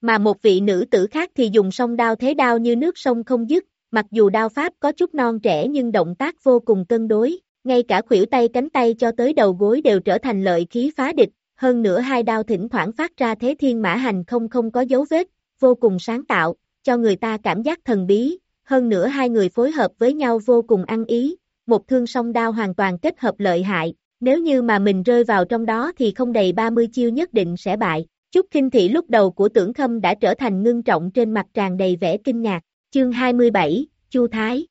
Mà một vị nữ tử khác thì dùng song đao thế đao như nước sông không dứt, Mặc dù đao pháp có chút non trẻ nhưng động tác vô cùng cân đối, ngay cả khuỷu tay cánh tay cho tới đầu gối đều trở thành lợi khí phá địch, hơn nữa hai đao thỉnh thoảng phát ra thế thiên mã hành không không có dấu vết, vô cùng sáng tạo, cho người ta cảm giác thần bí, hơn nữa hai người phối hợp với nhau vô cùng ăn ý, một thương song đao hoàn toàn kết hợp lợi hại, nếu như mà mình rơi vào trong đó thì không đầy 30 chiêu nhất định sẽ bại. Chút kinh thị lúc đầu của tưởng khâm đã trở thành ngưng trọng trên mặt tràn đầy vẻ kinh ngạc, Chương 27, Chu Thái.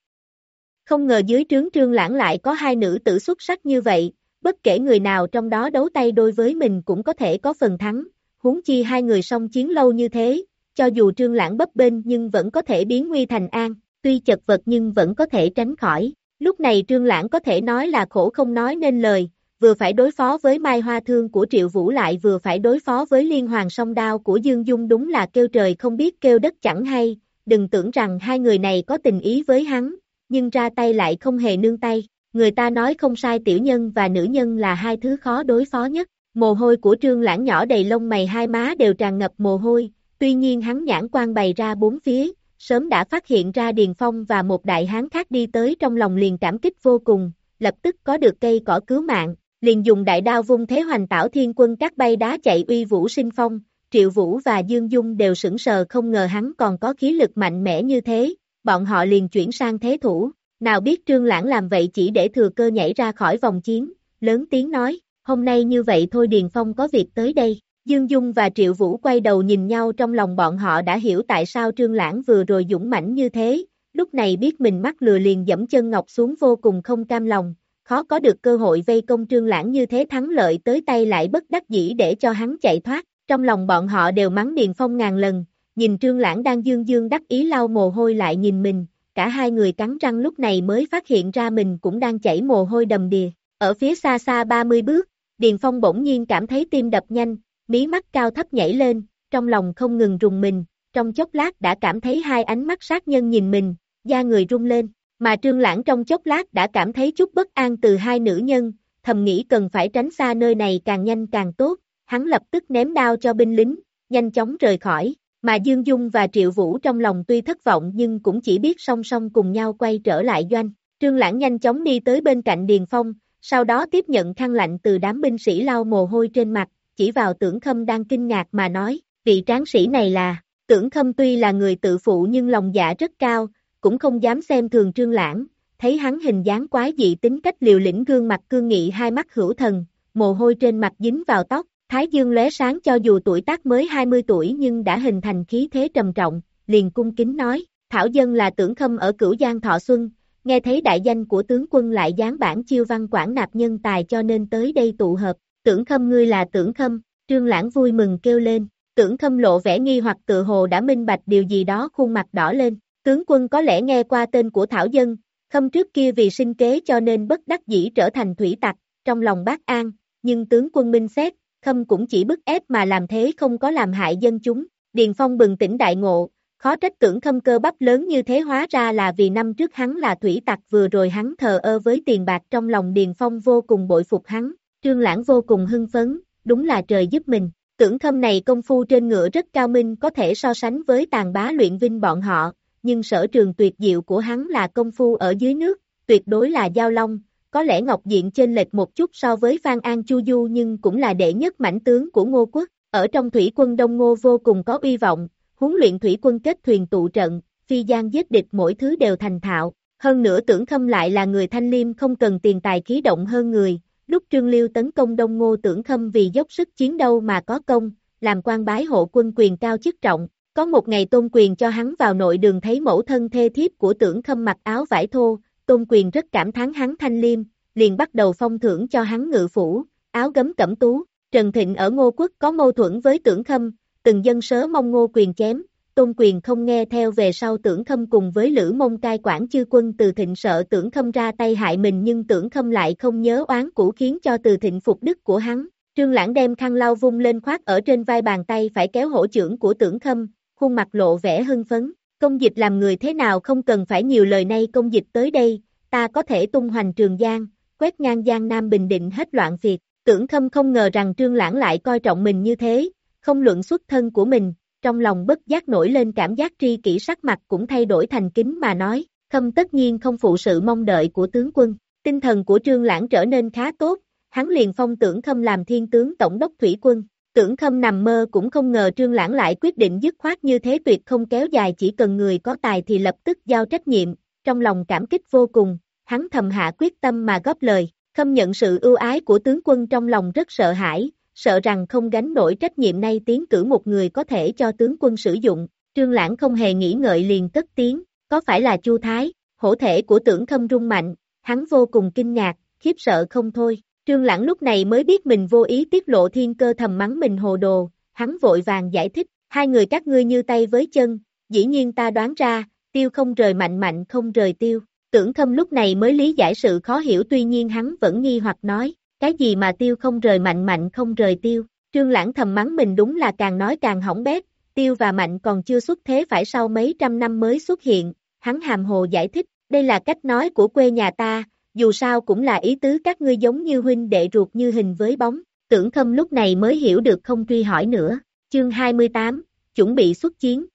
Không ngờ dưới trướng trương lãng lại có hai nữ tử xuất sắc như vậy, bất kể người nào trong đó đấu tay đôi với mình cũng có thể có phần thắng, huống chi hai người song chiến lâu như thế, cho dù trương lãng bấp bênh nhưng vẫn có thể biến nguy thành an, tuy chật vật nhưng vẫn có thể tránh khỏi. Lúc này trương lãng có thể nói là khổ không nói nên lời, vừa phải đối phó với Mai Hoa Thương của Triệu Vũ lại vừa phải đối phó với Liên Hoàng song đao của Dương Dung đúng là kêu trời không biết kêu đất chẳng hay, đừng tưởng rằng hai người này có tình ý với hắn, nhưng ra tay lại không hề nương tay. Người ta nói không sai tiểu nhân và nữ nhân là hai thứ khó đối phó nhất. Mồ hôi của trương lãng nhỏ đầy lông mày hai má đều tràn ngập mồ hôi, tuy nhiên hắn nhãn quan bày ra bốn phía, sớm đã phát hiện ra Điền Phong và một đại hán khác đi tới trong lòng liền cảm kích vô cùng, lập tức có được cây cỏ cứu mạng, liền dùng đại đao vung thế hoành tảo thiên quân các bay đá chạy uy vũ sinh phong, Triệu Vũ và Dương Dung đều sững sờ không ngờ hắn còn có khí lực mạnh mẽ như thế, bọn họ liền chuyển sang thế thủ, nào biết Trương Lãng làm vậy chỉ để thừa cơ nhảy ra khỏi vòng chiến, lớn tiếng nói, hôm nay như vậy thôi Điền Phong có việc tới đây, Dương Dung và Triệu Vũ quay đầu nhìn nhau trong lòng bọn họ đã hiểu tại sao Trương Lãng vừa rồi dũng mãnh như thế, lúc này biết mình mắc lừa liền dẫm chân ngọc xuống vô cùng không cam lòng, khó có được cơ hội vây công Trương Lãng như thế thắng lợi tới tay lại bất đắc dĩ để cho hắn chạy thoát, trong lòng bọn họ đều mắng Điền Phong ngàn lần, nhìn Trương Lãng đang dương dương đắc ý lau mồ hôi lại nhìn mình, cả hai người cắn răng lúc này mới phát hiện ra mình cũng đang chảy mồ hôi đầm đìa, ở phía xa xa 30 bước, Điền Phong bỗng nhiên cảm thấy tim đập nhanh, mí mắt cao thấp nhảy lên, trong lòng không ngừng rùng mình, trong chốc lát đã cảm thấy hai ánh mắt sát nhân nhìn mình, da người rung lên, mà Trương Lãng trong chốc lát đã cảm thấy chút bất an từ hai nữ nhân, thầm nghĩ cần phải tránh xa nơi này càng nhanh càng tốt, hắn lập tức ném đao cho binh lính, nhanh chóng rời khỏi, mà Dương Dung và Triệu Vũ trong lòng tuy thất vọng nhưng cũng chỉ biết song song cùng nhau quay trở lại doanh. Trương Lãng nhanh chóng đi tới bên cạnh Điền Phong, sau đó tiếp nhận khăn lạnh từ đám binh sĩ lau mồ hôi trên mặt, chỉ vào tưởng khâm đang kinh ngạc mà nói, vị tráng sĩ này là, tưởng khâm tuy là người tự phụ nhưng lòng dạ rất cao, cũng không dám xem thường trương lãng, thấy hắn hình dáng quái dị tính cách liều lĩnh gương mặt cương nghị hai mắt hữu thần, mồ hôi trên mặt dính vào tóc, thái dương lóe sáng cho dù tuổi tác mới 20 tuổi nhưng đã hình thành khí thế trầm trọng, liền cung kính nói, Thảo Dân là tưởng khâm ở cửu giang thọ xuân, nghe thấy đại danh của tướng quân lại dán bản chiêu văn quản nạp nhân tài cho nên tới đây tụ hợp, tưởng khâm ngươi là tưởng khâm, trương lãng vui mừng kêu lên, tưởng khâm lộ vẻ nghi hoặc tự hồ đã minh bạch điều gì đó khuôn mặt đỏ lên, tướng quân có lẽ nghe qua tên của Thảo Dân, khâm trước kia vì sinh kế cho nên bất đắc dĩ trở thành thủy tặc, trong lòng bác an, nhưng tướng quân minh xét, khâm cũng chỉ bức ép mà làm thế không có làm hại dân chúng, Điền Phong bừng tỉnh đại ngộ, khó trách tưởng khâm cơ bắp lớn như thế hóa ra là vì năm trước hắn là thủy tặc vừa rồi hắn thờ ơ với tiền bạc trong lòng Điền Phong vô cùng bội phục hắn, Trương Lãng vô cùng hưng phấn, đúng là trời giúp mình. Tưởng Thâm này công phu trên ngựa rất cao minh có thể so sánh với tàn bá luyện vinh bọn họ, nhưng sở trường tuyệt diệu của hắn là công phu ở dưới nước, tuyệt đối là giao long, có lẽ Ngọc Diện trên lệch một chút so với Phan An Chu Du nhưng cũng là đệ nhất mảnh tướng của Ngô Quốc, ở trong thủy quân Đông Ngô vô cùng có uy vọng, huấn luyện thủy quân kết thuyền tụ trận, phi gian giết địch mỗi thứ đều thành thạo, hơn nữa tưởng Thâm lại là người thanh liêm không cần tiền tài khí động hơn người, lúc Trương Liêu tấn công Đông Ngô tưởng khâm vì dốc sức chiến đấu mà có công, làm quan bái hộ quân quyền cao chức trọng, có một ngày tôn quyền cho hắn vào nội đường thấy mẫu thân thê thiếp của tưởng khâm mặc áo vải thô, tôn quyền rất cảm thán hắn thanh liêm, liền bắt đầu phong thưởng cho hắn ngự phủ, áo gấm cẩm tú, Trần Thịnh ở Ngô Quốc có mâu thuẫn với tưởng khâm, từng dân sớ mong Ngô quyền chém, tôn quyền không nghe theo về sau tưởng khâm cùng với Lữ mông cai quản chư quân từ thịnh sợ tưởng khâm ra tay hại mình nhưng tưởng khâm lại không nhớ oán cũ khiến cho từ thịnh phục đức của hắn. Trương Lãng đem khăn lau vung lên khoát ở trên vai bàn tay phải kéo hỗ trưởng của tưởng khâm, khuôn mặt lộ vẻ hưng phấn, công dịch làm người thế nào không cần phải nhiều lời nay công dịch tới đây, ta có thể tung hoành trường giang, quét ngang giang nam bình định hết loạn việc, tưởng khâm không ngờ rằng trương lãng lại coi trọng mình như thế, không luận xuất thân của mình, trong lòng bất giác nổi lên cảm giác tri kỷ sắc mặt cũng thay đổi thành kính mà nói, khâm tất nhiên không phụ sự mong đợi của tướng quân, tinh thần của trương lãng trở nên khá tốt, hắn liền phong tưởng khâm làm thiên tướng tổng đốc thủy quân, Tưởng khâm nằm mơ cũng không ngờ trương lãng lại quyết định dứt khoát như thế tuyệt không kéo dài chỉ cần người có tài thì lập tức giao trách nhiệm, trong lòng cảm kích vô cùng, hắn thầm hạ quyết tâm mà góp lời, khâm nhận sự ưu ái của tướng quân trong lòng rất sợ hãi, sợ rằng không gánh nổi trách nhiệm nay tiến cử một người có thể cho tướng quân sử dụng, trương lãng không hề nghĩ ngợi liền cất tiếng, có phải là Chu Thái, hổ thể của tưởng khâm rung mạnh, hắn vô cùng kinh ngạc, khiếp sợ không thôi, Trương Lãng lúc này mới biết mình vô ý tiết lộ thiên cơ thầm mắng mình hồ đồ, hắn vội vàng giải thích, hai người các ngươi như tay với chân, dĩ nhiên ta đoán ra, tiêu không rời mạnh mạnh không rời tiêu. Tưởng thâm lúc này mới lý giải sự khó hiểu tuy nhiên hắn vẫn nghi hoặc nói, cái gì mà tiêu không rời mạnh mạnh không rời tiêu. Trương Lãng thầm mắng mình đúng là càng nói càng hỏng bét, tiêu và mạnh còn chưa xuất thế phải sau mấy trăm năm mới xuất hiện, hắn hàm hồ giải thích, đây là cách nói của quê nhà ta, dù sao cũng là ý tứ các ngươi giống như huynh đệ ruột như hình với bóng, tưởng khâm lúc này mới hiểu được không truy hỏi nữa, chương 28, chuẩn bị xuất chiến.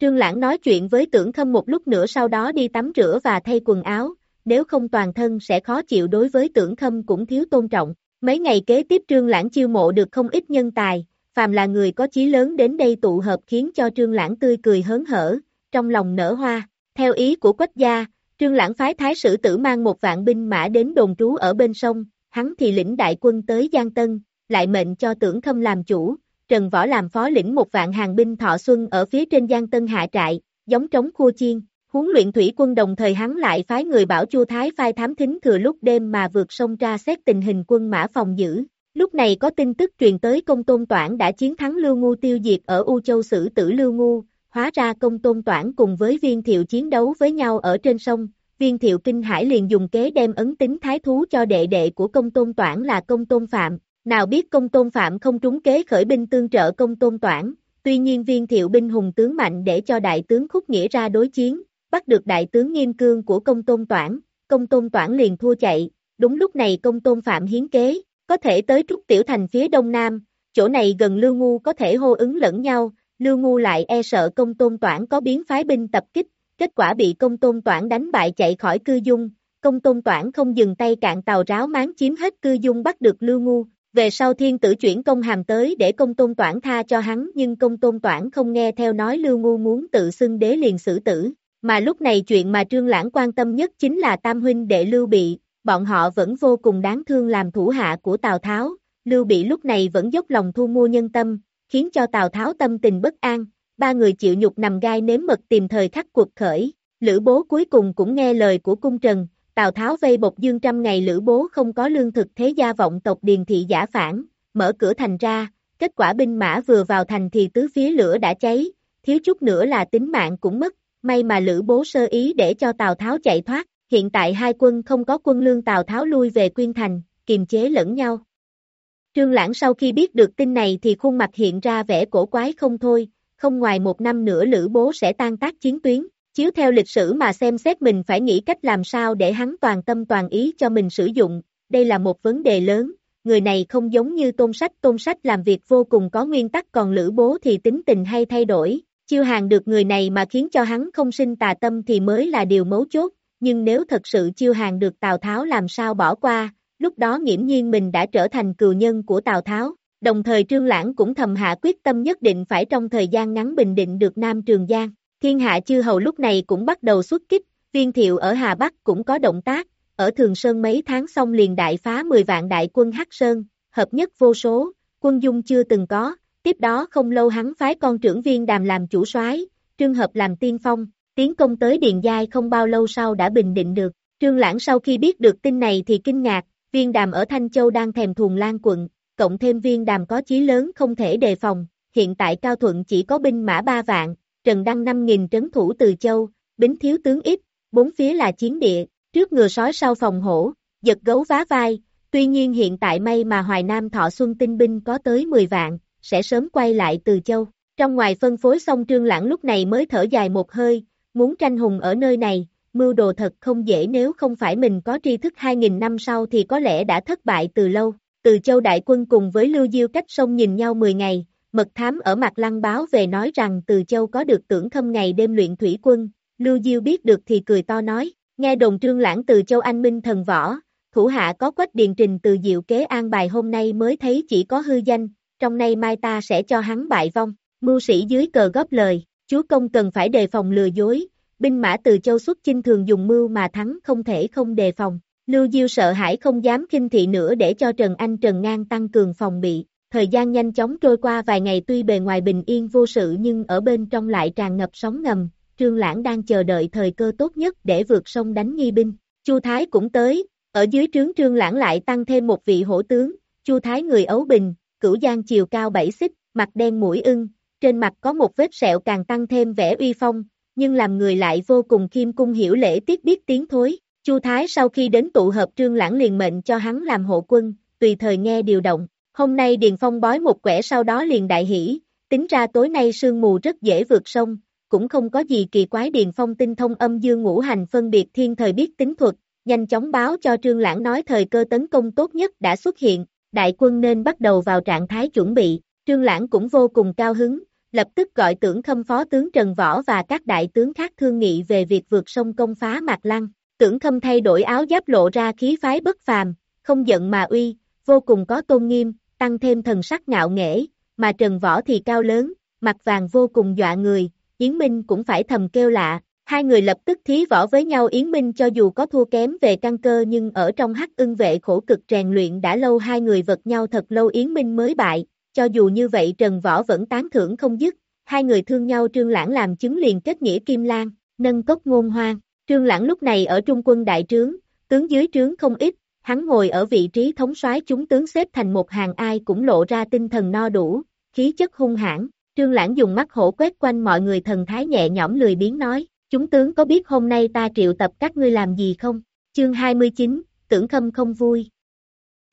Trương Lãng nói chuyện với tưởng khâm một lúc nữa sau đó đi tắm rửa và thay quần áo, nếu không toàn thân sẽ khó chịu đối với tưởng khâm cũng thiếu tôn trọng. Mấy ngày kế tiếp Trương Lãng chiêu mộ được không ít nhân tài, phàm là người có chí lớn đến đây tụ hợp khiến cho Trương Lãng tươi cười hớn hở, trong lòng nở hoa. Theo ý của Quách gia, Trương Lãng phái thái sử tử mang một vạn binh mã đến đồn trú ở bên sông, hắn thì lĩnh đại quân tới Giang Tân, lại mệnh cho tưởng khâm làm chủ, Trần Võ làm phó lĩnh một vạn hàng binh thọ xuân ở phía trên Giang Tân hạ trại, giống trống khua chiên, huấn luyện thủy quân đồng thời hắn lại phái người bảo Chu Thái phai thám thính thừa lúc đêm mà vượt sông ra xét tình hình quân mã phòng giữ. Lúc này có tin tức truyền tới công tôn toản đã chiến thắng Lưu Ngu tiêu diệt ở U Châu Sử tử Lưu Ngu, hóa ra công tôn toản cùng với viên thiệu chiến đấu với nhau ở trên sông, viên thiệu kinh hải liền dùng kế đem ấn tính thái thú cho đệ đệ của công tôn toản là công tôn phạm, nào biết công tôn phạm không trúng kế khởi binh tương trợ công tôn toản, tuy nhiên viên thiệu binh hùng tướng mạnh để cho đại tướng khúc nghĩa ra đối chiến, bắt được đại tướng nghiêm cương của công tôn toản, công tôn toản liền thua chạy, đúng lúc này công tôn phạm hiến kế, có thể tới Trúc Tiểu Thành phía đông nam, chỗ này gần Lưu Ngu có thể hô ứng lẫn nhau, Lưu Ngu lại e sợ công tôn toản có biến phái binh tập kích, kết quả bị công tôn toản đánh bại chạy khỏi cư dung, công tôn toản không dừng tay cạn tàu ráo máng chiếm hết cư dung bắt được Lưu Ngu, về sau thiên tử chuyển công hàm tới để công tôn toản tha cho hắn nhưng công tôn toản không nghe theo nói Lưu Ngu muốn tự xưng đế liền xử tử, mà lúc này chuyện mà Trương Lãng quan tâm nhất chính là tam huynh đệ Lưu Bị, bọn họ vẫn vô cùng đáng thương làm thủ hạ của Tào Tháo, Lưu Bị lúc này vẫn dốc lòng thu mua nhân tâm, khiến cho Tào Tháo tâm tình bất an, ba người chịu nhục nằm gai nếm mật tìm thời khắc cuộc khởi, Lữ Bố cuối cùng cũng nghe lời của cung trần, Tào Tháo vây bột dương trăm ngày Lữ Bố không có lương thực thế gia vọng tộc điền thị giả phản, mở cửa thành ra, kết quả binh mã vừa vào thành thì tứ phía lửa đã cháy, thiếu chút nữa là tính mạng cũng mất, may mà Lữ Bố sơ ý để cho Tào Tháo chạy thoát, hiện tại hai quân không có quân lương Tào Tháo lui về Quyên Thành, kiềm chế lẫn nhau. Trương Lãng sau khi biết được tin này thì khuôn mặt hiện ra vẻ cổ quái không thôi, không ngoài một năm nữa Lữ Bố sẽ tan tác chiến tuyến, chiếu theo lịch sử mà xem xét mình phải nghĩ cách làm sao để hắn toàn tâm toàn ý cho mình sử dụng, đây là một vấn đề lớn, người này không giống như tôn sách tôn sách làm việc vô cùng có nguyên tắc còn Lữ Bố thì tính tình hay thay đổi, chiêu hàng được người này mà khiến cho hắn không sinh tà tâm thì mới là điều mấu chốt, nhưng nếu thật sự chiêu hàng được Tào Tháo làm sao bỏ qua, lúc đó nghiễm nhiên mình đã trở thành cừu nhân của Tào Tháo. Đồng thời Trương Lãng cũng thầm hạ quyết tâm nhất định phải trong thời gian ngắn bình định được Nam Trường Giang. Thiên hạ chư hầu lúc này cũng bắt đầu xuất kích, viên thiệu ở Hà Bắc cũng có động tác, ở Thường Sơn mấy tháng xong liền đại phá 10 vạn đại quân Hắc Sơn, hợp nhất vô số, quân dung chưa từng có, tiếp đó không lâu hắn phái con trưởng viên đàm làm chủ soái, trương hợp làm tiên phong, tiến công tới Điền Giai không bao lâu sau đã bình định được, trương lãng sau khi biết được tin này thì kinh ngạc, viên đàm ở Thanh Châu đang thèm thuồng lan quận, cộng thêm viên đàm có chí lớn không thể đề phòng, hiện tại Cao Thuận chỉ có binh mã 3 vạn, Trần Đăng 5.000 trấn thủ từ châu, bính thiếu tướng ít, bốn phía là chiến địa, trước ngừa sói sau phòng hổ, giật gấu vá vai, tuy nhiên hiện tại may mà Hoài Nam Thọ Xuân tinh binh có tới 10 vạn, sẽ sớm quay lại từ châu. Trong ngoài phân phối xong trương lãng lúc này mới thở dài một hơi, muốn tranh hùng ở nơi này, mưu đồ thật không dễ nếu không phải mình có tri thức 2.000 năm sau thì có lẽ đã thất bại từ lâu. Từ châu đại quân cùng với Lưu Diêu cách sông nhìn nhau 10 ngày, mật thám ở mặt lăng báo về nói rằng từ châu có được tưởng thâm ngày đêm luyện thủy quân, Lưu Diêu biết được thì cười to nói, nghe đồn trương lãng từ châu anh minh thần võ, thủ hạ có quách điền trình từ diệu kế an bài hôm nay mới thấy chỉ có hư danh, trong nay mai ta sẽ cho hắn bại vong, mưu sĩ dưới cờ góp lời, chúa công cần phải đề phòng lừa dối, binh mã từ châu xuất chinh thường dùng mưu mà thắng không thể không đề phòng. Lưu Diêu sợ hãi không dám kinh thị nữa để cho Trần Anh Trần Ngang tăng cường phòng bị. Thời gian nhanh chóng trôi qua vài ngày tuy bề ngoài bình yên vô sự nhưng ở bên trong lại tràn ngập sóng ngầm. Trương Lãng đang chờ đợi thời cơ tốt nhất để vượt sông đánh nghi binh. Chu Thái cũng tới, ở dưới trướng Trương Lãng lại tăng thêm một vị hổ tướng. Chu Thái người ấu bình, cửu giang chiều cao bảy xích, mặt đen mũi ưng, trên mặt có một vết sẹo càng tăng thêm vẻ uy phong, nhưng làm người lại vô cùng khiêm cung hiểu lễ tiết biết tiếng thối. Chu Thái sau khi đến tụ hợp trương lãng liền mệnh cho hắn làm hộ quân, tùy thời nghe điều động. Hôm nay Điền Phong bói một quẻ sau đó liền đại hỷ, tính ra tối nay sương mù rất dễ vượt sông, cũng không có gì kỳ quái Điền Phong tinh thông âm dương ngũ hành phân biệt thiên thời biết tính thuật, nhanh chóng báo cho Trương Lãng nói thời cơ tấn công tốt nhất đã xuất hiện, đại quân nên bắt đầu vào trạng thái chuẩn bị, Trương Lãng cũng vô cùng cao hứng, lập tức gọi tưởng khâm phó tướng Trần Võ và các đại tướng khác thương nghị về việc vượt sông công phá Mạc Lăng. Tưởng khâm thay đổi áo giáp lộ ra khí phái bất phàm, không giận mà uy, vô cùng có tôn nghiêm, tăng thêm thần sắc ngạo nghễ, mà Trần Võ thì cao lớn, mặt vàng vô cùng dọa người, Yến Minh cũng phải thầm kêu lạ, Hai người lập tức thí võ với nhau Yến Minh cho dù có thua kém về căn cơ nhưng ở trong hắc ưng vệ khổ cực rèn luyện đã lâu hai người vật nhau thật lâu Yến Minh mới bại, cho dù như vậy Trần Võ vẫn tán thưởng không dứt, hai người thương nhau Trương Lãng làm chứng liền kết nghĩa Kim Lan, nâng cốc ngôn hoang, Trương Lãng lúc này ở trung quân đại trướng, tướng dưới trướng không ít, hắn ngồi ở vị trí thống soái chúng tướng xếp thành một hàng ai cũng lộ ra tinh thần no đủ, khí chất hung hãn, Trương Lãng dùng mắt hổ quét quanh mọi người thần thái nhẹ nhõm lười biếng nói, chúng tướng có biết hôm nay ta triệu tập các ngươi làm gì không? Chương 29, tưởng khâm không vui.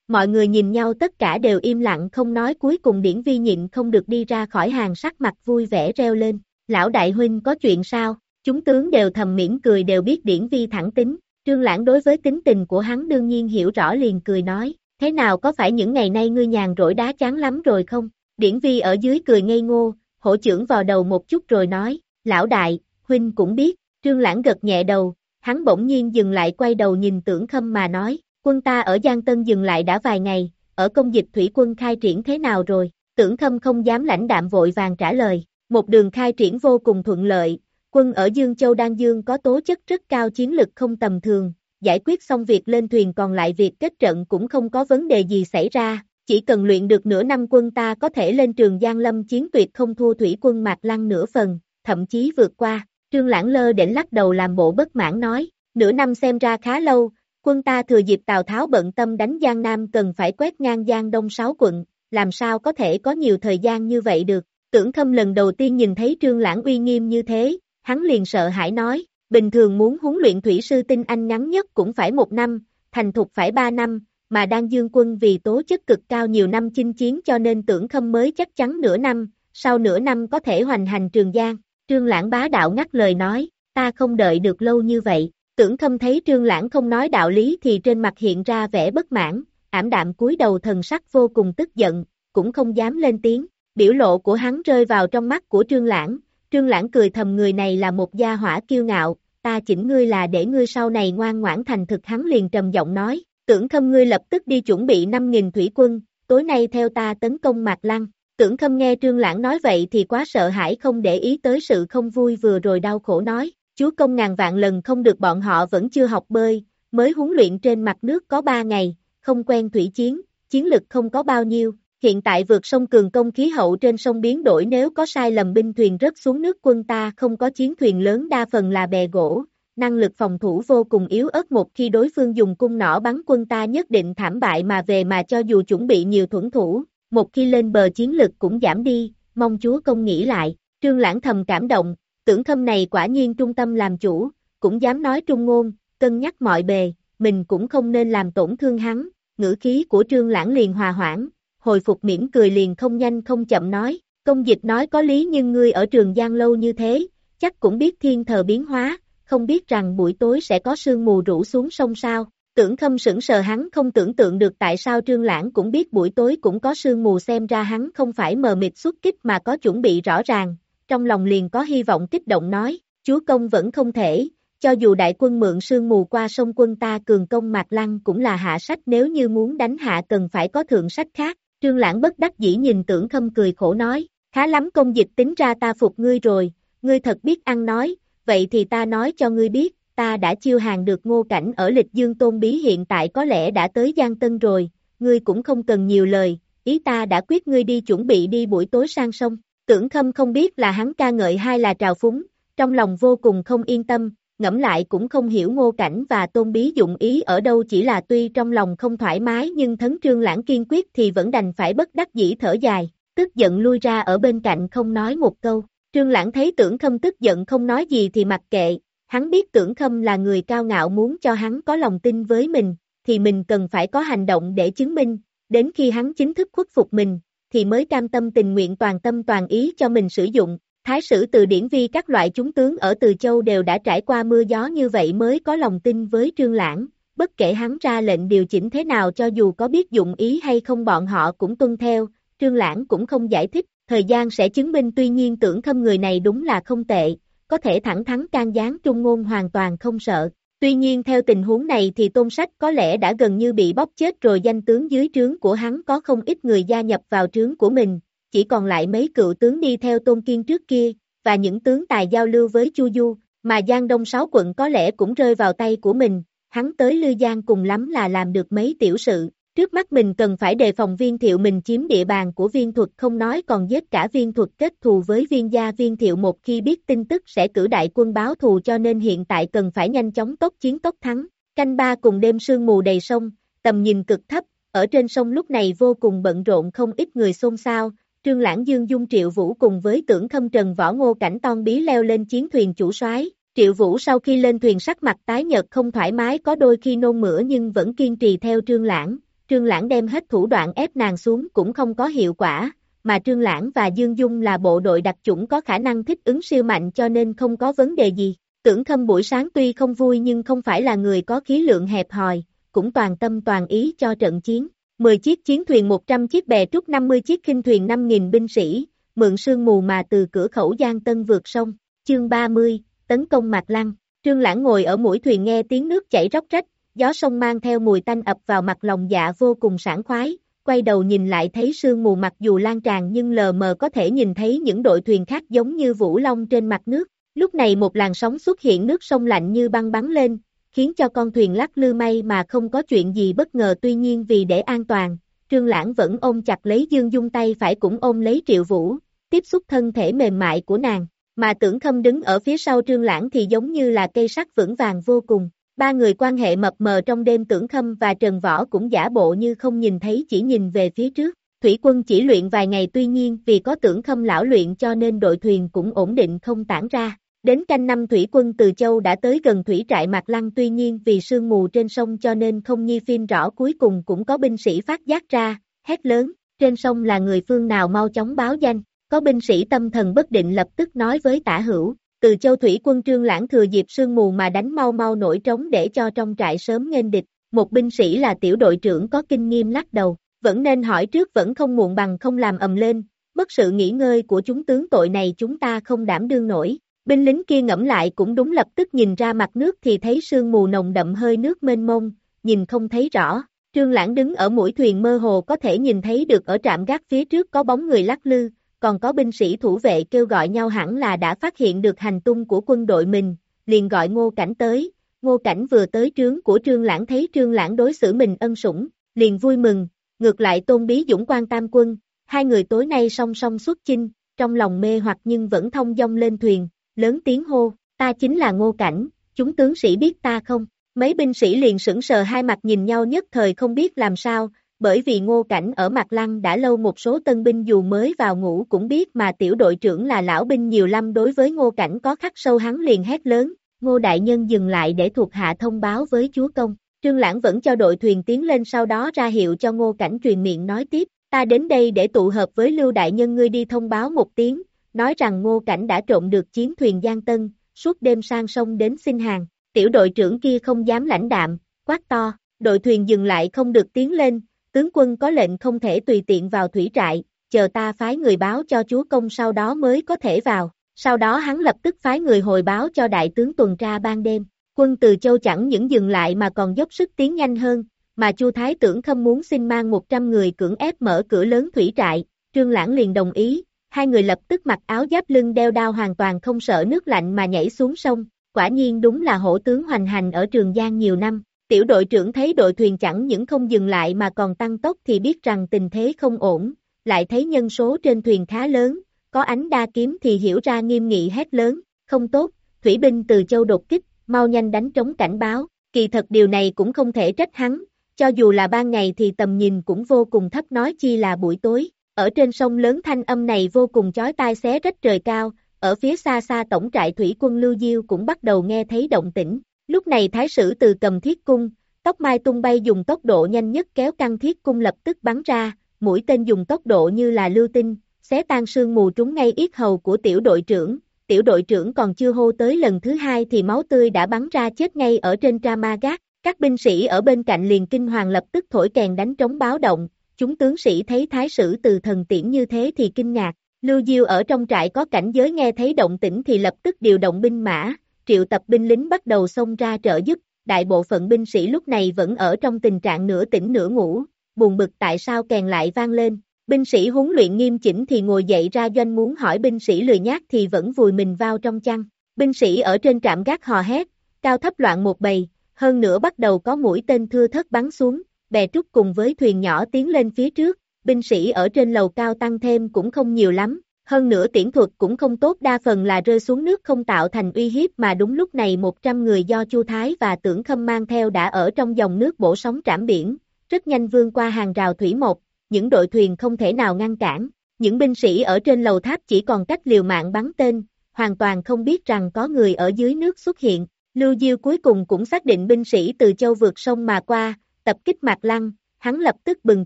Mọi người nhìn nhau tất cả đều im lặng không nói cuối cùng điển vi nhịn không được đi ra khỏi hàng sắc mặt vui vẻ reo lên, lão đại huynh có chuyện sao? Chúng tướng đều thầm mỉm cười đều biết điển vi thẳng tính, trương lãng đối với tính tình của hắn đương nhiên hiểu rõ liền cười nói, thế nào có phải những ngày nay ngươi nhàn rỗi đá chán lắm rồi không? Điển vi ở dưới cười ngây ngô, hổ trưởng vào đầu một chút rồi nói, lão đại, huynh cũng biết, trương lãng gật nhẹ đầu, hắn bỗng nhiên dừng lại quay đầu nhìn tưởng khâm mà nói, quân ta ở Giang Tân dừng lại đã vài ngày, ở công dịch thủy quân khai triển thế nào rồi, tưởng khâm không dám lãnh đạm vội vàng trả lời, một đường khai triển vô cùng thuận lợi, quân ở Dương Châu Đan Dương có tố chất rất cao chiến lực không tầm thường, giải quyết xong việc lên thuyền còn lại việc kết trận cũng không có vấn đề gì xảy ra, chỉ cần luyện được nửa năm quân ta có thể lên trường Giang Lâm chiến tuyệt không thua thủy quân Mạc Lăng nửa phần, thậm chí vượt qua. Trương Lãng Lơ đỉnh lắc đầu làm bộ bất mãn nói, nửa năm xem ra khá lâu, quân ta thừa dịp Tào Tháo bận tâm đánh Giang Nam cần phải quét ngang Giang Đông sáu quận, làm sao có thể có nhiều thời gian như vậy được. Tưởng Khâm lần đầu tiên nhìn thấy Trương Lãng uy nghiêm như thế, hắn liền sợ hãi nói, bình thường muốn huấn luyện thủy sư tinh anh ngắn nhất cũng phải một năm, thành thục phải ba năm, mà đang dương quân vì tố chất cực cao nhiều năm chinh chiến cho nên tưởng khâm mới chắc chắn nửa năm, sau nửa năm có thể hoành hành trường giang. Trương Lãng bá đạo ngắt lời nói, ta không đợi được lâu như vậy, tưởng Thâm thấy Trương Lãng không nói đạo lý thì trên mặt hiện ra vẻ bất mãn, ảm đạm cúi đầu thần sắc vô cùng tức giận, cũng không dám lên tiếng, biểu lộ của hắn rơi vào trong mắt của Trương Lãng, Trương Lãng cười thầm người này là một gia hỏa kiêu ngạo, ta chỉnh ngươi là để ngươi sau này ngoan ngoãn thành thực hắn liền trầm giọng nói, tưởng Thâm ngươi lập tức đi chuẩn bị 5.000 thủy quân, tối nay theo ta tấn công Mạc Lăng. Tưởng khâm nghe Trương Lãng nói vậy thì quá sợ hãi không để ý tới sự không vui vừa rồi đau khổ nói, chúa công ngàn vạn lần không được bọn họ vẫn chưa học bơi, mới huấn luyện trên mặt nước có 3 ngày, không quen thủy chiến, chiến lực không có bao nhiêu, hiện tại vượt sông cường công khí hậu trên sông biến đổi nếu có sai lầm binh thuyền rớt xuống nước quân ta không có chiến thuyền lớn đa phần là bè gỗ, năng lực phòng thủ vô cùng yếu ớt một khi đối phương dùng cung nỏ bắn quân ta nhất định thảm bại mà về mà cho dù chuẩn bị nhiều thuẫn thủ, một khi lên bờ chiến lực cũng giảm đi, mong chúa công nghĩ lại, trương lãng thầm cảm động, tưởng thâm này quả nhiên trung tâm làm chủ, cũng dám nói trung ngôn, cân nhắc mọi bề, mình cũng không nên làm tổn thương hắn, ngữ khí của trương lãng liền hòa hoãn, hồi phục mỉm cười liền không nhanh không chậm nói, công dịch nói có lý nhưng ngươi ở trường Giang lâu như thế, chắc cũng biết thiên thờ biến hóa, không biết rằng buổi tối sẽ có sương mù rủ xuống sông sao. Tưởng khâm sững sờ hắn không tưởng tượng được tại sao Trương Lãng cũng biết buổi tối cũng có sương mù xem ra hắn không phải mờ mịt xuất kích mà có chuẩn bị rõ ràng, trong lòng liền có hy vọng kích động nói, chúa công vẫn không thể, cho dù đại quân mượn sương mù qua sông quân ta cường công Mạc Lăng cũng là hạ sách nếu như muốn đánh hạ cần phải có thượng sách khác, Trương Lãng bất đắc dĩ nhìn tưởng khâm cười khổ nói, khá lắm công dịch tính ra ta phục ngươi rồi, ngươi thật biết ăn nói, vậy thì ta nói cho ngươi biết, ta đã chiêu hàng được ngô cảnh ở lịch dương tôn bí hiện tại có lẽ đã tới Giang Tân rồi, ngươi cũng không cần nhiều lời, ý ta đã quyết ngươi đi chuẩn bị đi buổi tối sang sông, tưởng khâm không biết là hắn ca ngợi hay là trào phúng, trong lòng vô cùng không yên tâm, ngẫm lại cũng không hiểu ngô cảnh và tôn bí dụng ý ở đâu chỉ là tuy trong lòng không thoải mái nhưng thấn trương lãng kiên quyết thì vẫn đành phải bất đắc dĩ thở dài, tức giận lui ra ở bên cạnh không nói một câu. Trương Lãng thấy tưởng khâm tức giận không nói gì thì mặc kệ, hắn biết tưởng khâm là người cao ngạo muốn cho hắn có lòng tin với mình, thì mình cần phải có hành động để chứng minh, đến khi hắn chính thức khuất phục mình, thì mới cam tâm tình nguyện toàn tâm toàn ý cho mình sử dụng. Thái sử từ điển vi các loại chúng tướng ở Từ Châu đều đã trải qua mưa gió như vậy mới có lòng tin với Trương Lãng, bất kể hắn ra lệnh điều chỉnh thế nào cho dù có biết dụng ý hay không bọn họ cũng tuân theo, Trương Lãng cũng không giải thích, thời gian sẽ chứng minh tuy nhiên tưởng khâm người này đúng là không tệ, có thể thẳng thắn can gián trung ngôn hoàn toàn không sợ. Tuy nhiên theo tình huống này thì tôn sách có lẽ đã gần như bị bóp chết rồi danh tướng dưới trướng của hắn có không ít người gia nhập vào trướng của mình, chỉ còn lại mấy cựu tướng đi theo tôn kiên trước kia, và những tướng tài giao lưu với Chu Du, mà Giang Đông sáu quận có lẽ cũng rơi vào tay của mình, hắn tới Lư Giang cùng lắm là làm được mấy tiểu sự, trước mắt mình cần phải đề phòng viên thiệu mình chiếm địa bàn của viên thuật không nói còn giết cả viên thuật kết thù với viên gia viên thiệu một khi biết tin tức sẽ cử đại quân báo thù cho nên hiện tại cần phải nhanh chóng tốc chiến tốc thắng, canh ba cùng đêm sương mù đầy sông, tầm nhìn cực thấp, ở trên sông lúc này vô cùng bận rộn không ít người xôn xao, Trương Lãng Dương Dung Triệu Vũ cùng với tưởng khâm trần võ ngô cảnh ton bí leo lên chiến thuyền chủ soái. Triệu Vũ sau khi lên thuyền sắc mặt tái nhợt không thoải mái có đôi khi nôn mửa nhưng vẫn kiên trì theo Trương Lãng. Trương Lãng đem hết thủ đoạn ép nàng xuống cũng không có hiệu quả, mà Trương Lãng và Dương Dung là bộ đội đặc chủng có khả năng thích ứng siêu mạnh cho nên không có vấn đề gì. Tưởng khâm buổi sáng tuy không vui nhưng không phải là người có khí lượng hẹp hòi, cũng toàn tâm toàn ý cho trận chiến. 10 chiếc chiến thuyền 100 chiếc bè trúc 50 chiếc khinh thuyền 5.000 binh sĩ, mượn sương mù mà từ cửa khẩu Giang Tân vượt sông, chương 30, tấn công Mạc Lăng, Trương Lãng ngồi ở mũi thuyền nghe tiếng nước chảy róc rách, gió sông mang theo mùi tanh ập vào mặt lòng dạ vô cùng sảng khoái, quay đầu nhìn lại thấy sương mù mặc dù lan tràn nhưng lờ mờ có thể nhìn thấy những đội thuyền khác giống như vũ long trên mặt nước, lúc này một làn sóng xuất hiện nước sông lạnh như băng bắn lên, khiến cho con thuyền lắc lư may mà không có chuyện gì bất ngờ. Tuy nhiên vì để an toàn, Trương Lãng vẫn ôm chặt lấy Dương Dung tay phải cũng ôm lấy Triệu Vũ, tiếp xúc thân thể mềm mại của nàng, mà tưởng khâm đứng ở phía sau Trương Lãng thì giống như là cây sắt vững vàng vô cùng. Ba người quan hệ mập mờ trong đêm tưởng khâm và Trần Võ cũng giả bộ như không nhìn thấy chỉ nhìn về phía trước. Thủy quân chỉ luyện vài ngày tuy nhiên vì có tưởng khâm lão luyện cho nên đội thuyền cũng ổn định không tản ra. Đến canh năm thủy quân từ châu đã tới gần thủy trại Mạc Lăng tuy nhiên vì sương mù trên sông cho nên không nhi phim rõ cuối cùng cũng có binh sĩ phát giác ra, hét lớn, trên sông là người phương nào mau chóng báo danh, có binh sĩ tâm thần bất định lập tức nói với tả hữu, từ châu thủy quân trương lãng thừa dịp sương mù mà đánh mau mau nổi trống để cho trong trại sớm nghênh địch, một binh sĩ là tiểu đội trưởng có kinh nghiệm lắc đầu, vẫn nên hỏi trước vẫn không muộn bằng không làm ầm lên, mất sự nghỉ ngơi của chúng tướng tội này chúng ta không đảm đương nổi, Binh lính kia ngẫm lại cũng đúng lập tức nhìn ra mặt nước thì thấy sương mù nồng đậm hơi nước mênh mông, nhìn không thấy rõ. Trương Lãng đứng ở mũi thuyền mơ hồ có thể nhìn thấy được ở trạm gác phía trước có bóng người lắc lư, còn có binh sĩ thủ vệ kêu gọi nhau hẳn là đã phát hiện được hành tung của quân đội mình, liền gọi Ngô Cảnh tới. Ngô Cảnh vừa tới trướng của Trương Lãng thấy Trương Lãng đối xử mình ân sủng, liền vui mừng, ngược lại tôn bí dũng quan tam quân, hai người tối nay song song xuất chinh, trong lòng mê hoặc nhưng vẫn thông dong lên thuyền, lớn tiếng hô, ta chính là ngô cảnh, chúng tướng sĩ biết ta không? Mấy binh sĩ liền sững sờ hai mặt nhìn nhau nhất thời không biết làm sao, bởi vì ngô cảnh ở mặt lăng đã lâu một số tân binh dù mới vào ngủ cũng biết mà tiểu đội trưởng là lão binh nhiều năm đối với ngô cảnh có khắc sâu hắn liền hét lớn, ngô đại nhân dừng lại để thuộc hạ thông báo với chúa công. Trương Lãng vẫn cho đội thuyền tiến lên sau đó ra hiệu cho ngô cảnh truyền miệng nói tiếp, ta đến đây để tụ hợp với lưu đại nhân ngươi đi thông báo một tiếng, nói rằng ngô cảnh đã trộm được chiến thuyền Giang Tân, suốt đêm sang sông đến xin hàng, tiểu đội trưởng kia không dám lãnh đạm, quát to, đội thuyền dừng lại không được tiến lên, tướng quân có lệnh không thể tùy tiện vào thủy trại, chờ ta phái người báo cho chúa công sau đó mới có thể vào, sau đó hắn lập tức phái người hồi báo cho đại tướng tuần tra ban đêm, quân từ châu chẳng những dừng lại mà còn dốc sức tiến nhanh hơn, mà chu thái tưởng không muốn xin mang 100 người cưỡng ép mở cửa lớn thủy trại, trương lãng liền đồng ý, hai người lập tức mặc áo giáp lưng đeo đao hoàn toàn không sợ nước lạnh mà nhảy xuống sông, quả nhiên đúng là hổ tướng hoành hành ở Trường Giang nhiều năm. Tiểu đội trưởng thấy đội thuyền chẳng những không dừng lại mà còn tăng tốc thì biết rằng tình thế không ổn, lại thấy nhân số trên thuyền khá lớn, có ánh đa kiếm thì hiểu ra nghiêm nghị hét lớn, không tốt, thủy binh từ châu đột kích, mau nhanh đánh trống cảnh báo, kỳ thật điều này cũng không thể trách hắn, cho dù là ban ngày thì tầm nhìn cũng vô cùng thấp nói chi là buổi tối, ở trên sông lớn thanh âm này vô cùng chói tai xé rách trời cao, ở phía xa xa tổng trại thủy quân Lưu Diêu cũng bắt đầu nghe thấy động tĩnh. Lúc này thái sử từ cầm thiết cung, tóc mai tung bay dùng tốc độ nhanh nhất kéo căng thiết cung lập tức bắn ra, mũi tên dùng tốc độ như là lưu tinh, xé tan sương mù trúng ngay yết hầu của tiểu đội trưởng. Tiểu đội trưởng còn chưa hô tới lần thứ hai thì máu tươi đã bắn ra chết ngay ở trên Trama Gác. Các binh sĩ ở bên cạnh liền kinh hoàng lập tức thổi kèn đánh trống báo động, Chúng tướng sĩ thấy thái sử từ thần tiễn như thế thì kinh ngạc, Lưu Diêu ở trong trại có cảnh giới nghe thấy động tĩnh thì lập tức điều động binh mã, triệu tập binh lính bắt đầu xông ra trợ giúp, đại bộ phận binh sĩ lúc này vẫn ở trong tình trạng nửa tỉnh nửa ngủ, buồn bực tại sao kèn lại vang lên, binh sĩ huấn luyện nghiêm chỉnh thì ngồi dậy ra doanh muốn hỏi binh sĩ lười nhát thì vẫn vùi mình vào trong chăn, Binh sĩ ở trên trạm gác hò hét, cao thấp loạn một bầy, hơn nữa bắt đầu có mũi tên thưa thất bắn xuống, bè trúc cùng với thuyền nhỏ tiến lên phía trước, binh sĩ ở trên lầu cao tăng thêm cũng không nhiều lắm, hơn nữa tiễn thuật cũng không tốt đa phần là rơi xuống nước không tạo thành uy hiếp mà đúng lúc này 100 người do Chu Thái và Tưởng Khâm mang theo đã ở trong dòng nước bổ sóng trảm biển, rất nhanh vươn qua hàng rào thủy một, những đội thuyền không thể nào ngăn cản, những binh sĩ ở trên lầu tháp chỉ còn cách liều mạng bắn tên, hoàn toàn không biết rằng có người ở dưới nước xuất hiện, Lưu Diêu cuối cùng cũng xác định binh sĩ từ châu vượt sông mà qua, tập kích Mạc Lăng, hắn lập tức bừng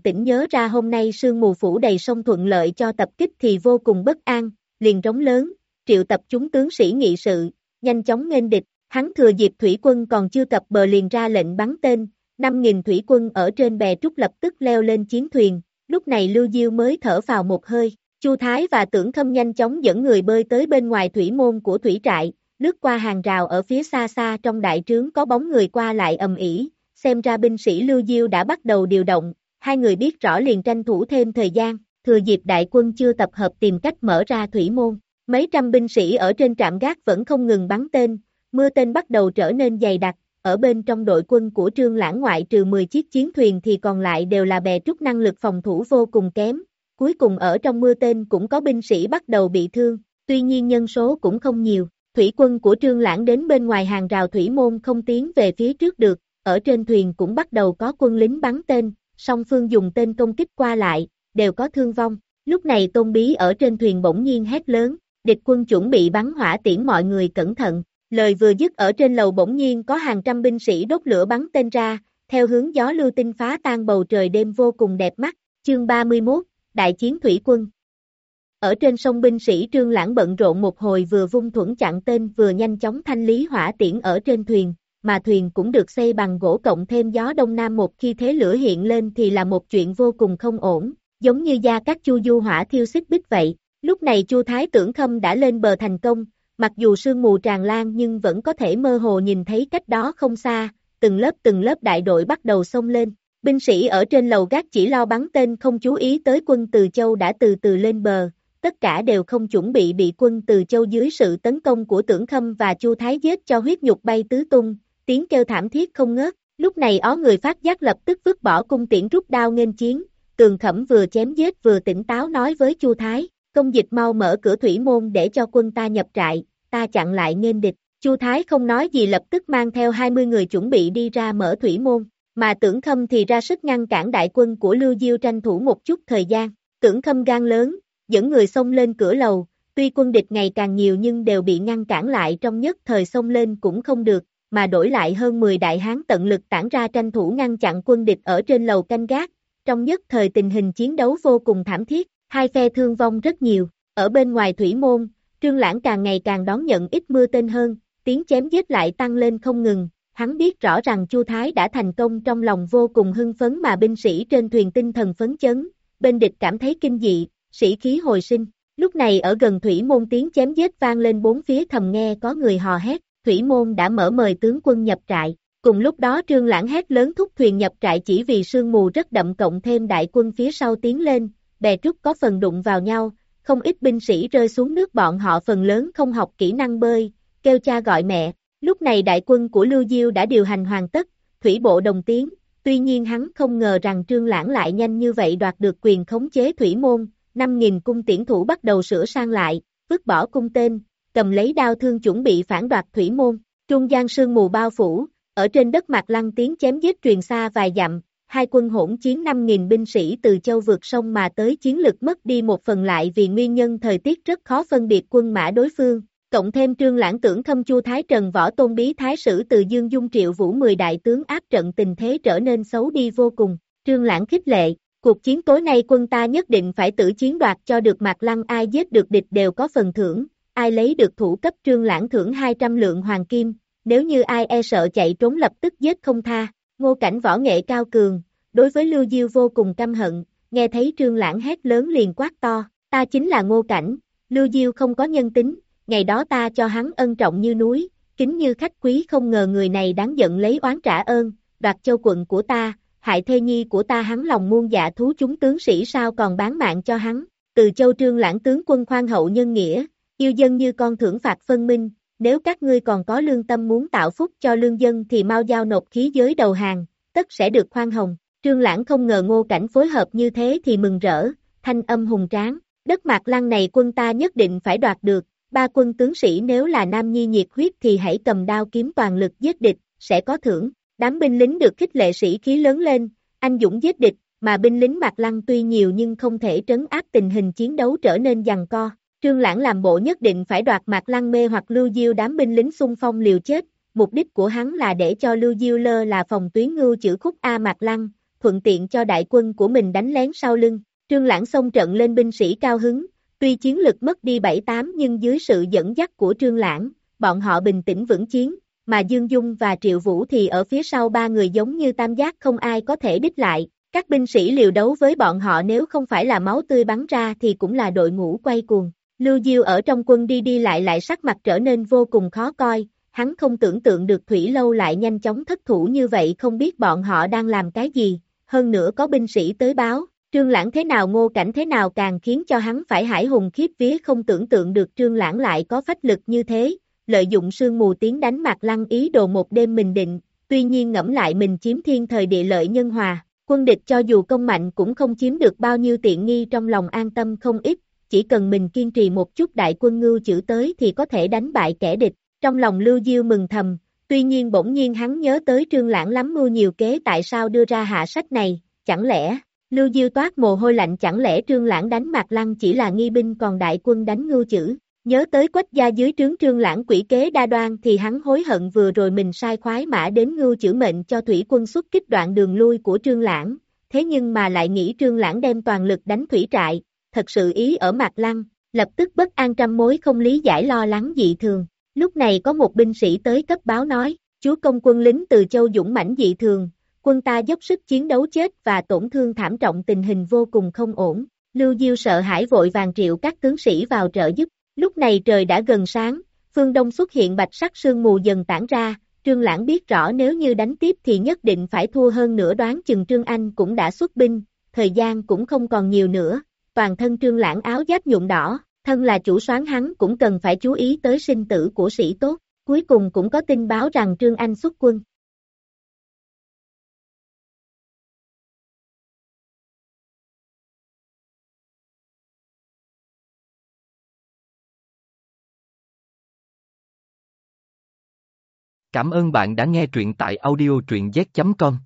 tỉnh nhớ ra hôm nay sương mù phủ đầy sông thuận lợi cho tập kích thì vô cùng bất an, liền rống lớn, triệu tập chúng tướng sĩ nghị sự, nhanh chóng nghênh địch, hắn thừa dịp thủy quân còn chưa cập bờ liền ra lệnh bắn tên, 5.000 thủy quân ở trên bè trúc lập tức leo lên chiến thuyền, lúc này Lưu Diêu mới thở vào một hơi, Chu Thái và Tưởng Khâm nhanh chóng dẫn người bơi tới bên ngoài thủy môn của thủy trại, lướt qua hàng rào ở phía xa xa trong đại trướng có bóng người qua lại ầm ĩ, xem ra binh sĩ Lưu Diêu đã bắt đầu điều động, hai người biết rõ liền tranh thủ thêm thời gian, thừa dịp đại quân chưa tập hợp tìm cách mở ra thủy môn. Mấy trăm binh sĩ ở trên trạm gác vẫn không ngừng bắn tên, mưa tên bắt đầu trở nên dày đặc, ở bên trong đội quân của Trương Lãng ngoại trừ 10 chiếc chiến thuyền thì còn lại đều là bè trúc năng lực phòng thủ vô cùng kém. Cuối cùng ở trong mưa tên cũng có binh sĩ bắt đầu bị thương, tuy nhiên nhân số cũng không nhiều. Thủy quân của Trương Lãng đến bên ngoài hàng rào thủy môn không tiến về phía trước được, ở trên thuyền cũng bắt đầu có quân lính bắn tên, song phương dùng tên công kích qua lại, đều có thương vong. Lúc này Tôn Bí ở trên thuyền bỗng nhiên hét lớn, địch quân chuẩn bị bắn hỏa tiễn mọi người cẩn thận. Lời vừa dứt ở trên lầu bỗng nhiên có hàng trăm binh sĩ đốt lửa bắn tên ra, theo hướng gió lưu tinh phá tan bầu trời đêm vô cùng đẹp mắt. Chương 31, Đại chiến thủy quân Ở trên sông binh sĩ Trương Lãng bận rộn một hồi vừa vung thuẫn chặn tên vừa nhanh chóng thanh lý hỏa tiễn ở trên thuyền, mà thuyền cũng được xây bằng gỗ cộng thêm gió đông nam một khi thế lửa hiện lên thì là một chuyện vô cùng không ổn, giống như gia các chu du hỏa thiêu xích bích vậy. Lúc này chu Thái tưởng khâm đã lên bờ thành công, mặc dù sương mù tràn lan nhưng vẫn có thể mơ hồ nhìn thấy cách đó không xa, từng lớp từng lớp đại đội bắt đầu xông lên. Binh sĩ ở trên lầu gác chỉ lo bắn tên không chú ý tới quân từ châu đã từ từ lên bờ, tất cả đều không chuẩn bị bị quân từ châu dưới sự tấn công của tưởng khâm và chu thái giết cho huyết nhục bay tứ tung, tiếng kêu thảm thiết không ngớt, lúc này ó người phát giác lập tức vứt bỏ cung tiễn rút đao nghênh chiến, tường khẩm vừa chém giết vừa tỉnh táo nói với Chu Thái, công dịch mau mở cửa thủy môn để cho quân ta nhập trại, ta chặn lại nghênh địch, Chu Thái không nói gì lập tức mang theo 20 người chuẩn bị đi ra mở thủy môn, mà tưởng khâm thì ra sức ngăn cản đại quân của Lưu Diêu tranh thủ một chút thời gian, tưởng khâm gan lớn, dẫn người xông lên cửa lầu, tuy quân địch ngày càng nhiều nhưng đều bị ngăn cản lại trong nhất thời xông lên cũng không được, mà đổi lại hơn 10 đại hán tận lực tản ra tranh thủ ngăn chặn quân địch ở trên lầu canh gác, trong nhất thời tình hình chiến đấu vô cùng thảm thiết, hai phe thương vong rất nhiều, ở bên ngoài thủy môn, trương lãng càng ngày càng đón nhận ít mưa tên hơn, tiếng chém giết lại tăng lên không ngừng, hắn biết rõ rằng Chu Thái đã thành công trong lòng vô cùng hưng phấn mà binh sĩ trên thuyền tinh thần phấn chấn, bên địch cảm thấy kinh dị, sĩ khí hồi sinh, lúc này ở gần thủy môn tiếng chém giết vang lên bốn phía thầm nghe có người hò hét, Thủy Môn đã mở mời tướng quân nhập trại. Cùng lúc đó Trương Lãng hét lớn thúc thuyền nhập trại chỉ vì sương mù rất đậm cộng thêm đại quân phía sau tiến lên, bè trúc có phần đụng vào nhau, không ít binh sĩ rơi xuống nước bọn họ phần lớn không học kỹ năng bơi, kêu cha gọi mẹ. Lúc này đại quân của Lưu Diêu đã điều hành hoàn tất, thủy bộ đồng tiến, tuy nhiên hắn không ngờ rằng Trương Lãng lại nhanh như vậy đoạt được quyền khống chế thủy môn, 5.000 cung tiễn thủ bắt đầu sửa sang lại, vứt bỏ cung tên, cầm lấy đao thương chuẩn bị phản đoạt thủy môn, trung gian sương mù bao phủ, ở trên đất mặt lăng tiếng chém giết truyền xa vài dặm, hai quân hỗn chiến 5.000 binh sĩ từ châu vượt sông mà tới chiến lực mất đi một phần lại vì nguyên nhân thời tiết rất khó phân biệt quân mã đối phương, cộng thêm trương lãng tưởng thâm chu thái trần võ tôn bí thái sử từ dương dung triệu vũ 10 đại tướng áp trận tình thế trở nên xấu đi vô cùng, trương lãng khích lệ. Cuộc chiến tối nay quân ta nhất định phải tử chiến đoạt cho được mặt lăng ai giết được địch đều có phần thưởng, ai lấy được thủ cấp trương lãng thưởng 200 lượng hoàng kim, nếu như ai e sợ chạy trốn lập tức giết không tha, ngô cảnh võ nghệ cao cường, đối với Lưu Diêu vô cùng căm hận, nghe thấy trương lãng hét lớn liền quát to, ta chính là ngô cảnh, Lưu Diêu không có nhân tính, ngày đó ta cho hắn ân trọng như núi, kính như khách quý không ngờ người này đáng giận lấy oán trả ơn, đoạt châu quận của ta, hại thê nhi của ta hắn lòng muôn dạ thú chúng tướng sĩ sao còn bán mạng cho hắn, từ châu trương lãng tướng quân khoan hậu nhân nghĩa, Yêu dân như con thưởng phạt phân minh, nếu các ngươi còn có lương tâm muốn tạo phúc cho lương dân thì mau giao nộp khí giới đầu hàng, tất sẽ được khoan hồng. Trương Lãng không ngờ ngô cảnh phối hợp như thế thì mừng rỡ, thanh âm hùng tráng, đất mạc lăng này quân ta nhất định phải đoạt được, ba quân tướng sĩ nếu là nam nhi nhiệt huyết thì hãy cầm đao kiếm toàn lực giết địch, sẽ có thưởng. Đám binh lính được khích lệ sĩ khí lớn lên, anh dũng giết địch, mà binh lính Mạc Lăng tuy nhiều nhưng không thể trấn áp tình hình chiến đấu trở nên giằng co. Trương Lãng làm bộ nhất định phải đoạt Mạc Lăng mê hoặc Lưu Diêu đám binh lính xung phong liều chết, mục đích của hắn là để cho Lưu Diêu lơ là phòng tuyến ngưu chữ khúc A Mạc Lăng, thuận tiện cho đại quân của mình đánh lén sau lưng. Trương Lãng xông trận lên binh sĩ cao hứng, tuy chiến lực mất đi 7-8 nhưng dưới sự dẫn dắt của Trương Lãng, bọn họ bình tĩnh vững chiến, mà Dương Dung và Triệu Vũ thì ở phía sau ba người giống như tam giác không ai có thể đích lại. Các binh sĩ liều đấu với bọn họ nếu không phải là máu tươi bắn ra thì cũng là đội ngũ quay cuồng. Lưu Diêu ở trong quân đi đi lại lại sắc mặt trở nên vô cùng khó coi, hắn không tưởng tượng được Thủy Lâu lại nhanh chóng thất thủ như vậy không biết bọn họ đang làm cái gì, hơn nữa có binh sĩ tới báo, Trương Lãng thế nào ngô cảnh thế nào càng khiến cho hắn phải hải hùng khiếp vía không tưởng tượng được Trương Lãng lại có phách lực như thế, lợi dụng sương mù tiến đánh mặt Lăng ý đồ một đêm mình định, tuy nhiên ngẫm lại mình chiếm thiên thời địa lợi nhân hòa, quân địch cho dù công mạnh cũng không chiếm được bao nhiêu tiện nghi trong lòng an tâm không ít, chỉ cần mình kiên trì một chút đại quân ngưu chữ tới thì có thể đánh bại kẻ địch, trong lòng Lưu Diêu mừng thầm, tuy nhiên bỗng nhiên hắn nhớ tới trương lãng lắm mưu nhiều kế tại sao đưa ra hạ sách này, chẳng lẽ, Lưu Diêu toát mồ hôi lạnh chẳng lẽ trương lãng đánh Mạc Lăng chỉ là nghi binh còn đại quân đánh ngưu chữ, Nhớ tới quách gia dưới trướng trương lãng quỷ kế đa đoan thì hắn hối hận vừa rồi mình sai khoái mã đến ngưu chữ mệnh cho thủy quân xuất kích đoạn đường lui của trương lãng, thế nhưng mà lại nghĩ trương lãng đem toàn lực đánh thủy trại, thật sự ý ở mặt lăng, lập tức bất an trăm mối không lý giải lo lắng dị thường. Lúc này có một binh sĩ tới cấp báo nói, chúa công quân lính từ châu dũng mãnh dị thường, quân ta dốc sức chiến đấu chết và tổn thương thảm trọng tình hình vô cùng không ổn. Lưu Diêu sợ hãi vội vàng triệu các tướng sĩ vào trợ giúp, Lúc này trời đã gần sáng, phương đông xuất hiện bạch sắc sương mù dần tản ra, Trương Lãng biết rõ nếu như đánh tiếp thì nhất định phải thua hơn nữa đoán chừng Trương Anh cũng đã xuất binh, thời gian cũng không còn nhiều nữa, toàn thân Trương Lãng áo giáp nhuộm đỏ, thân là chủ soán hắn cũng cần phải chú ý tới sinh tử của sĩ tốt, cuối cùng cũng có tin báo rằng Trương Anh xuất quân. Cảm ơn bạn đã nghe truyện tại audiotruyenz.com.